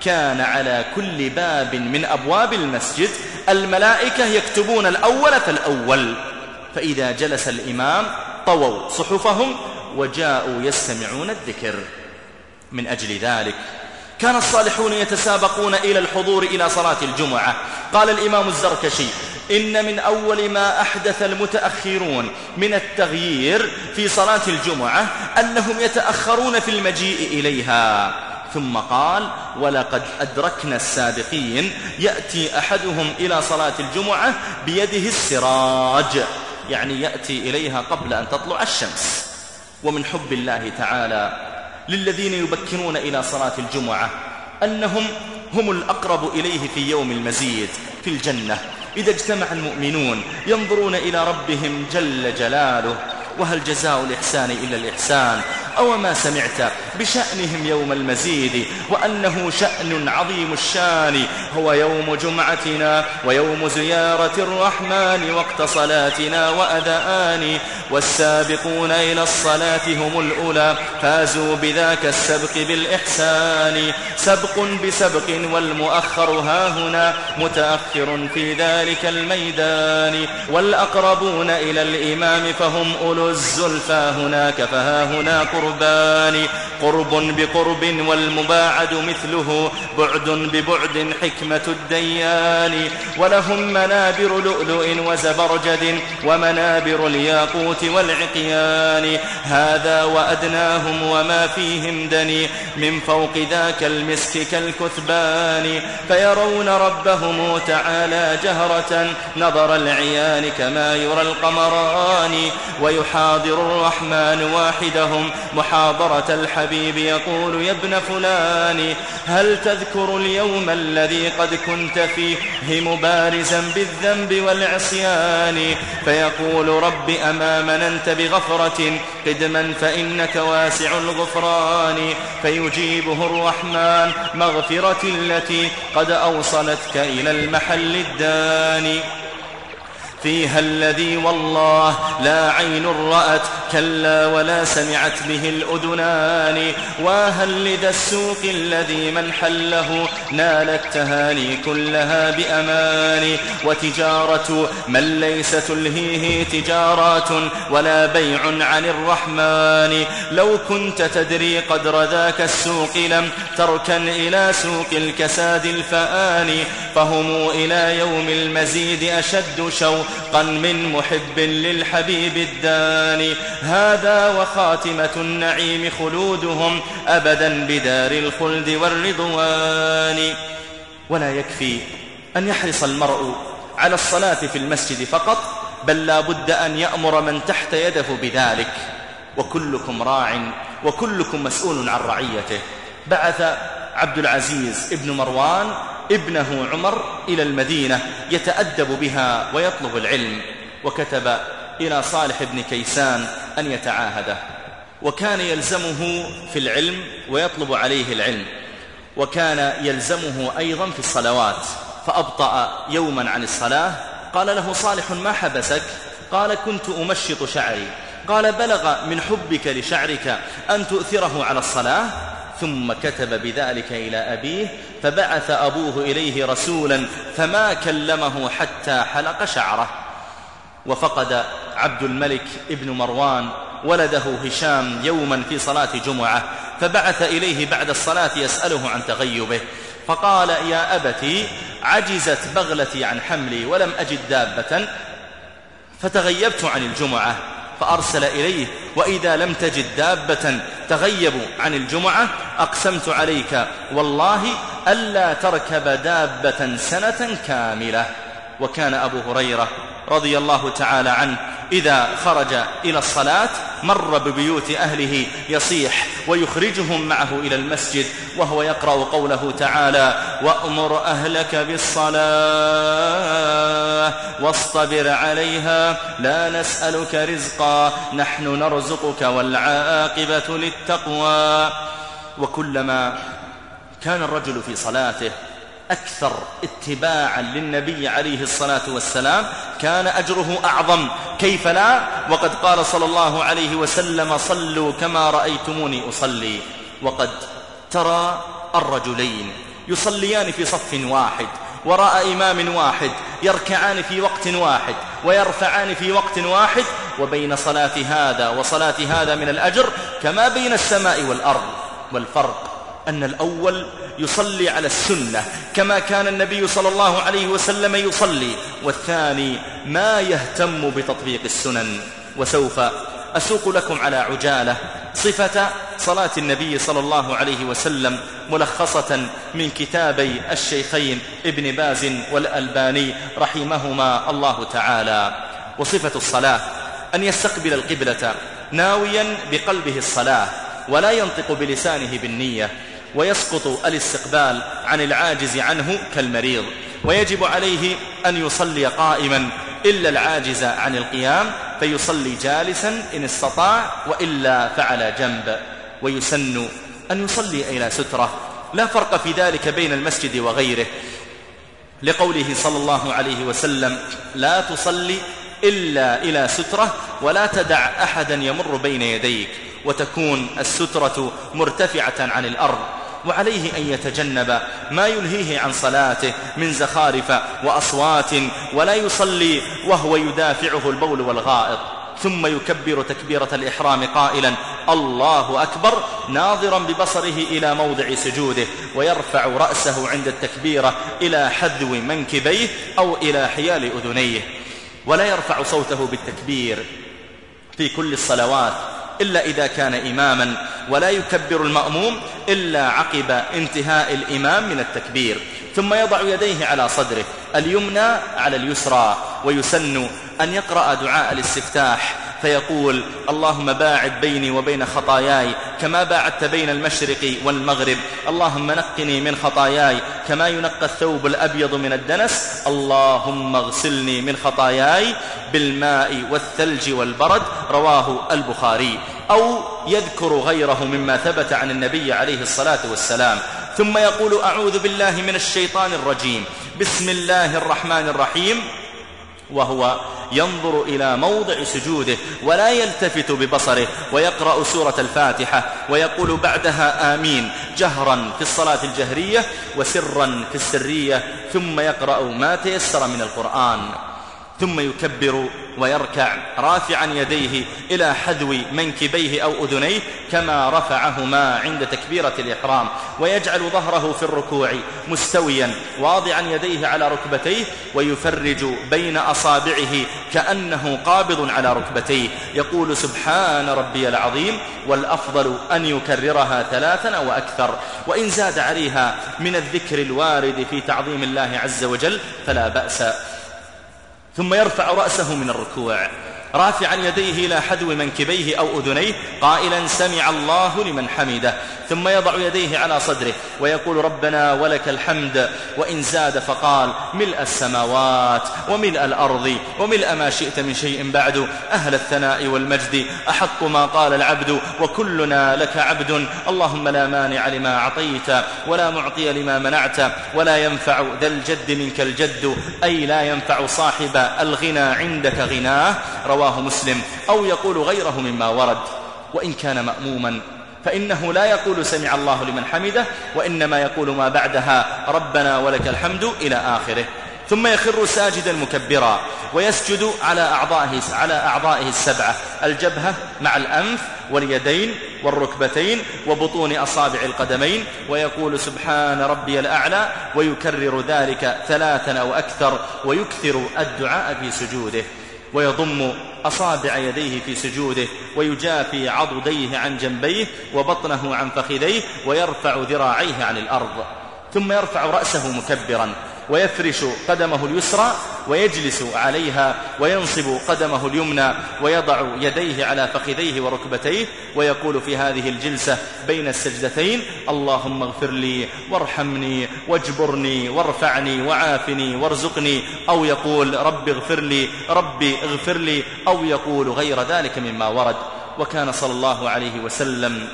كان على كل باب من أبواب المسجد الملائكة يكتبون الأول فالأول. فإذا جلس الإمام طووا صحفهم وجاءوا يستمعون الذكر. من أجل ذلك. كان الصالحون يتسابقون إلى الحضور إلى صلاة الجمعة. قال الإمام الزركشي إن من أول ما أحدث المتأخرون من التغيير في صلاة الجمعة أنهم يتأخرون في المجيء إليها. ثم قال ولقد أدركنا السابقين يأتي أحدهم إلى صلاة الجمعة بيده السراج. يعني يأتي إليها قبل أن تطلع الشمس. ومن حب الله تعالى للذين يبكرون إلى صلاة الجمعة أنهم هم الأقرب إليه في يوم المزيد في الجنة. إذا اجتمع المؤمنون ينظرون إلى ربهم جل جلاله وهل جزاء الإحسان إلا الإحسان؟ أو ما سمعت بشأنهم يوم المزيد وأنه شأن عظيم الشان هو يوم جمعتنا ويوم زيارة الرحمن وقت صلاتنا وأذآن. والسابقون إلى الصلاة هم الأولى فازوا بذاك السبق بالإحسان. سبق بسبق والمؤخر ها هنا متأخر في ذلك الميدان. والأقربون إلى الإمام فهم أولو الزلفى هناك فها هنا قربان قرب بقرب والمباعد مثله بعد ببعد حكمة الديان. ولهم منابر لؤلؤ وزبرجد ومنابر الياقوت والعقيان. هذا وأدناهم وما فيهم دني من فوق ذاك المسك كالكثبان. فيرون ربهم تعالى جهرة نظر العيان كما يرى القمران. ويحاضر الرحمن واحدهم محاضرة الحبيب يقول يا ابن فلان هل تذكر اليوم الذي قد كنت فيه مبارزا بالذنب والعصيان؟ فيقول رب أما مننت بغفرة قدما فإنك واسع الغفران. فيجيبه الرحمن مغفرة التي قد أوصلتك إلى المحل الداني. فيها الذي والله لا عين رأت كلا ولا سمعت به الأذنان. وهل لذا السوق الذي من حله؟ نال التهاني كلها بأمان. وتجارة من ليس تلهيه تجارات ولا بيع عن الرحمن. لو كنت تدري قدر ذاك السوق لم تركن إلى سوق الكساد الفآن فهم إلى يوم المزيد أشد شوقا من محب للحبيب الداني. هذا وخاتمة النعيم خلودهم أبدا بدار الخلد والرضوان. ولا يكفي أن يحرص المرء على الصلاة في المسجد فقط بل لا بد أن يأمر من تحت يده بذلك. وكلكم راع وكلكم مسؤول عن رعيته. بعث عبد العزيز ابن مروان ابنه عمر إلى المدينة يتأدب بها ويطلب العلم وكتب إلى صالح بن كيسان أن يتعاهده. وكان يلزمه في العلم ويطلب عليه العلم وكان يلزمه أيضا في الصلوات. فأبطأ يوما عن الصلاة قال له صالح ما حبسك؟ قال كنت أمشط شعري. قال بلغ من حبك لشعرك أن تؤثره على الصلاة؟ ثم كتب بذلك إلى أبيه فبعث أبوه إليه رسولا فما كلمه حتى حلق شعره. وفقد عبد الملك ابن مروان ولده هشام يوما في صلاة جمعة فبعث إليه بعد الصلاة يسأله عن تغيبه. فقال يا أبتي عجزت بغلتي عن حملي ولم أجد دابة فتغيبت عن الجمعة فأرسل إليه وإذا لم تجد دابة تغيب عن الجمعة أقسمت عليك والله ألا تركب دابة سنة كاملة. وكان أبو هريرة رضي الله تعالى عنه إذا خرج إلى الصلاة مر ببيوت أهله يصيح ويخرجهم معه إلى المسجد وهو يقرأ قوله تعالى وأمر أهلك بالصلاة واصطبر عليها لا نسألك رزقا نحن نرزقك والعاقبة للتقوى. وكلما كان الرجل في صلاته أكثر اتباعا للنبي عليه الصلاة والسلام كان أجره أعظم. كيف لا؟ وقد قال صلى الله عليه وسلم صلوا كما رأيتموني أصلي. وقد ترى الرجلين يصليان في صف واحد وراء إمام واحد يركعان في وقت واحد ويرفعان في وقت واحد وبين صلاة هذا وصلاة هذا من الأجر كما بين السماء والأرض. والفرق أن الأول يصلي على السنة كما كان النبي صلى الله عليه وسلم يصلي والثاني ما يهتم بتطبيق السنن. وسوف أسوق لكم على عجالة صفة صلاة النبي صلى الله عليه وسلم ملخصة من كتابي الشيخين ابن باز والألباني رحمهما الله تعالى. وصفة الصلاة أن يستقبل القبلة ناويا بقلبه الصلاة. ولا ينطق بلسانه بالنية ويسقط الاستقبال عن العاجز عنه كالمريض ويجب عليه أن يصلي قائما إلا العاجز عن القيام فيصلي جالسا إن استطاع وإلا فعلى جنب. ويسن أن يصلي إلى سترة. لا فرق في ذلك بين المسجد وغيره. لقوله صلى الله عليه وسلم لا تصلي إلا إلى سترة ولا تدع أحدا يمر بين يديك. وتكون السترة مرتفعة عن الأرض وعليه أن يتجنب ما يلهيه عن صلاته من زخارف وأصوات ولا يصلي وهو يدافعه البول والغائط ثم يكبر تكبيرة الإحرام قائلا الله أكبر! ناظرا ببصره إلى موضع سجوده ويرفع رأسه عند التكبيرة إلى حذو منكبيه أو إلى حيال أذنيه ولا يرفع صوته بالتكبير في كل الصلوات إلا إذا كان إماما ولا يكبر المأموم إلا عقب انتهاء الإمام من التكبير. ثم يضع يديه على صدره اليمنى على اليسرى ويسن أن يقرأ دعاء الاستفتاح. فيقول اللهم باعد بيني وبين خطاياي كما باعدت بين المشرق والمغرب. اللهم نقني من خطاياي كما ينقى الثوب الأبيض من الدنس. اللهم اغسلني من خطاياي بالماء والثلج والبرد. رواه البخاري. أو يذكر غيره مما ثبت عن النبي عليه الصلاة والسلام. ثم يقول أعوذ بالله من الشيطان الرجيم. بسم الله الرحمن الرحيم. وهو ينظر إلى موضع سجوده ولا يلتفت ببصره ويقرأ سورة الفاتحة ويقول بعدها آمين جهرا في الصلاة الجهرية وسرا في السرية ثم يقرأ ما تيسر من القرآن. ثم يكبر ويركع رافعا يديه إلى حذو منكبيه أو أذنيه كما رفعهما عند تكبيرة الإحرام ويجعل ظهره في الركوع مستويا واضعا يديه على ركبتيه ويفرج بين أصابعه كأنه قابض على ركبتيه. يقول سبحان ربي العظيم والأفضل أن يكررها ثلاثا أو أكثر. وإن زاد عليها من الذكر الوارد في تعظيم الله عز وجل فلا بأس. ثم يرفع رأسه من الركوع. رافعا يديه إلى حذو منكبيه أو أذنيه قائلا سمع الله لمن حمده. ثم يضع يديه على صدره ويقول ربنا ولك الحمد. وإن زاد فقال ملء السماوات وملء الأرض وملء ما شئت من شيء بعد أهل الثناء والمجد أحق ما قال العبد وكلنا لك عبد اللهم لا مانع لما أعطيت ولا معطي لما منعت ولا ينفع ذا الجد منك الجد أي لا ينفع صاحب الغنى عندك غناه. رواه مسلم أو يقول غيره مما ورد وإن كان مأموما فإنه لا يقول سمع الله لمن حمده وإنما يقول ما بعدها ربنا ولك الحمد إلى آخره. ثم يخر ساجدا مكبرا ويسجد على أعضائه, على أعضائه السبعة الجبهة مع الأنف واليدين والركبتين وبطون أصابع القدمين ويقول سبحان ربي الأعلى ويكرر ذلك ثلاثا أو أكثر ويكثر الدعاء في سجوده. ويضم أصابع يديه في سجوده ويجافي عضديه عن جنبيه وبطنه عن فخذيه ويرفع ذراعيه عن الأرض ثم يرفع رأسه مكبرا. ويفرش قدمه اليسرى ويجلس عليها وينصب قدمه اليمنى ويضع يديه على فخذيه وركبتيه ويقول في هذه الجلسة بين السجدتين اللهم اغفر لي وارحمني واجبرني وارفعني وعافني وارزقني. أو يقول رب اغفر لي ربي اغفر لي. أو يقول غير ذلك مما ورد. وكان صلى الله عليه وسلم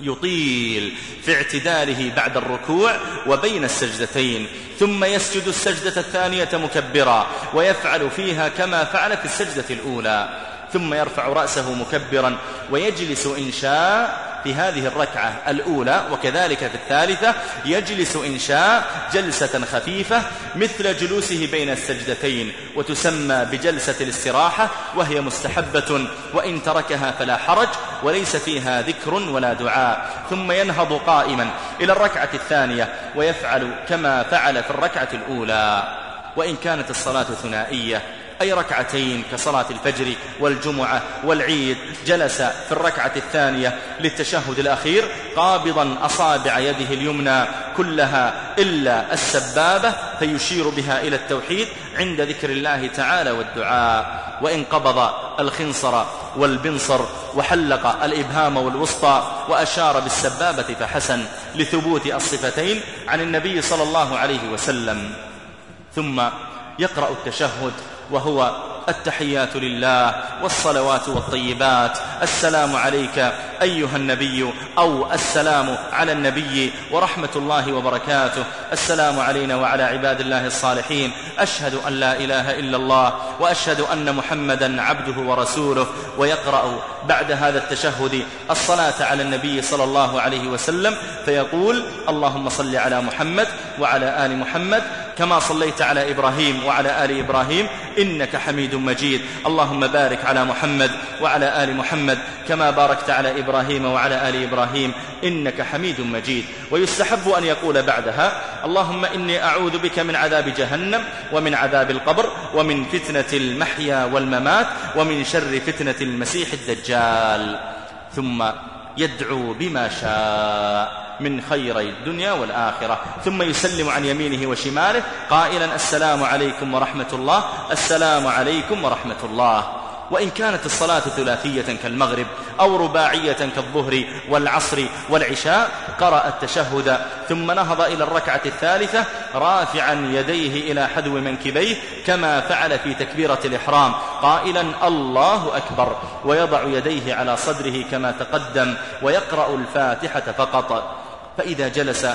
يطيل في اعتداله بعد الركوع وبين السجدتين ثم يسجد السجدة الثانية مكبرا ويفعل فيها كما فعل في السجدة الأولى ثم يرفع رأسه مكبرا ويجلس إن شاء في هذه الركعة الأولى وكذلك في الثالثة يجلس إن شاء جلسة خفيفة مثل جلوسه بين السجدتين وتسمى بجلسة الاستراحة وهي مستحبة وإن تركها فلا حرج وليس فيها ذكر ولا دعاء. ثم ينهض قائما إلى الركعة الثانية ويفعل كما فعل في الركعة الأولى. وإن كانت الصلاة ثنائية أي ركعتين كصلاة الفجر والجمعة والعيد جلس في الركعة الثانية للتشهد الأخير قابضا أصابع يده اليمنى كلها إلا السبابة فيشير بها إلى التوحيد عند ذكر الله تعالى والدعاء. وإن قبض الخنصر والبنصر وحلق الإبهام والوسطى وأشار بالسبابة فحسن لثبوت الصفتين عن النبي صلى الله عليه وسلم. ثم يقرأ التشهد وهو التحيات لله والصلوات والطيبات. السلام عليك أيها النبي أو السلام على النبي ورحمة الله وبركاته. السلام علينا وعلى عباد الله الصالحين. أشهد أن لا إله إلا الله وأشهد أن محمدا عبده ورسوله. ويقرأ بعد هذا التشهد الصلاة على النبي صلى الله عليه وسلم فيقول اللهم صل على محمد وعلى آل محمد كما صليت على إبراهيم وعلى آل إبراهيم إنك حميد مجيد. اللهم بارك على محمد وعلى آل محمد كما باركت على إبراهيم وعلى آل إبراهيم إنك حميد مجيد. ويستحب أن يقول بعدها اللهم إني أعوذ بك من عذاب جهنم ومن عذاب القبر ومن فتنة المحيا والممات ومن شر فتنة المسيح الدجال. ثم يدعو بما شاء من خيري الدنيا والآخرة ثم يسلم عن يمينه وشماله قائلا السلام عليكم ورحمة الله السلام عليكم ورحمة الله. وإن كانت الصلاة ثلاثية كالمغرب أو رباعية كالظهر والعصر والعشاء قرأ التشهد ثم نهض إلى الركعة الثالثة رافعا يديه إلى حذو منكبيه كما فعل في تكبيرة الإحرام قائلا الله أكبر ويضع يديه على صدره كما تقدم ويقرأ الفاتحة فقط. فإذا جلس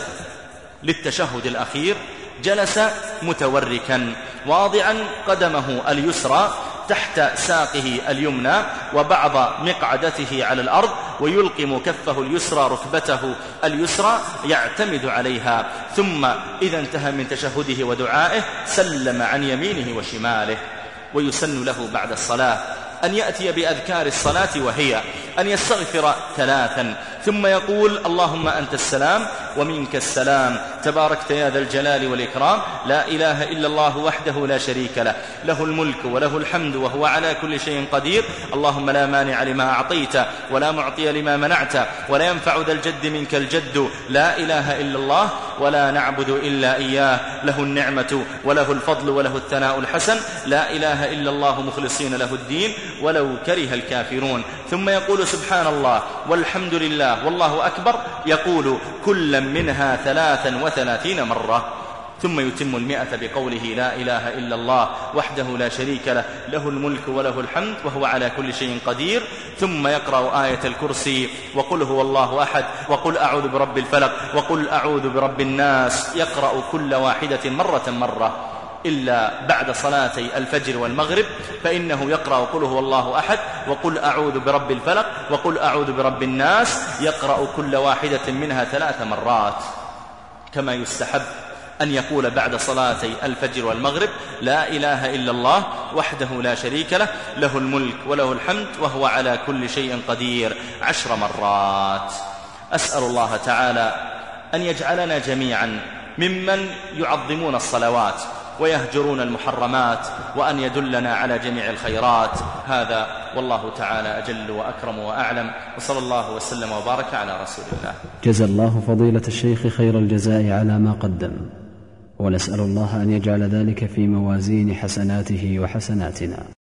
للتشهد الأخير جلس متوركا واضعا قدمه اليسرى تحت ساقه اليمنى وبعض مقعدته على الأرض ويلقم كفه اليسرى ركبته اليسرى يعتمد عليها. ثم إذا انتهى من تشهده ودعائه سلم عن يمينه وشماله ويسن له بعد الصلاة. أن يأتي بأذكار الصلاة وهي أن يستغفر ثلاثا. ثم يقول اللهم أنت السلام ومنك السلام. تباركت يا ذا الجلال والإكرام. لا إله إلا الله وحده لا شريك له. له الملك وله الحمد وهو على كل شيء قدير. اللهم لا مانع لما أعطيت ولا معطي لما منعت ولا ينفع ذا الجد منك الجد. لا إله إلا الله ولا نعبد إلا إياه. له النعمة وله الفضل وله الثناء الحسن. لا إله إلا الله مخلصين له الدين. ولو كره الكافرون. ثم يقول سبحان الله والحمد لله والله أكبر. يقول كلا منها ثلاثا وثلاثين مرة. ثم يتم المئة بقوله لا إله إلا الله وحده لا شريك له له الملك وله الحمد وهو على كل شيء قدير. ثم يقرأ آية الكرسي وقل هو الله أحد وقل أعوذ برب الفلق وقل أعوذ برب الناس. يقرأ كل واحدة مرة مرة. إلا بعد صلاتي الفجر والمغرب فإنه يقرأ قل هو الله أحد وقل أعوذ برب الفلق وقل أعوذ برب الناس يقرأ كل واحدة منها ثلاث مرات كما يستحب أن يقول بعد صلاتي الفجر والمغرب لا إله إلا الله وحده لا شريك له له الملك وله الحمد وهو على كل شيء قدير عشر مرات أسأل الله تعالى أن يجعلنا جميعا ممن يعظمون الصلوات ويهجرون المحرمات وأن يدلنا على جميع الخيرات. هذا والله تعالى أجل وأكرم وأعلم. وصلى الله وسلم وبارك على رسول الله. جزى الله فضيلة الشيخ خير الجزاء على ما قدم. ونسأل الله أن يجعل ذلك في موازين حسناته وحسناتنا.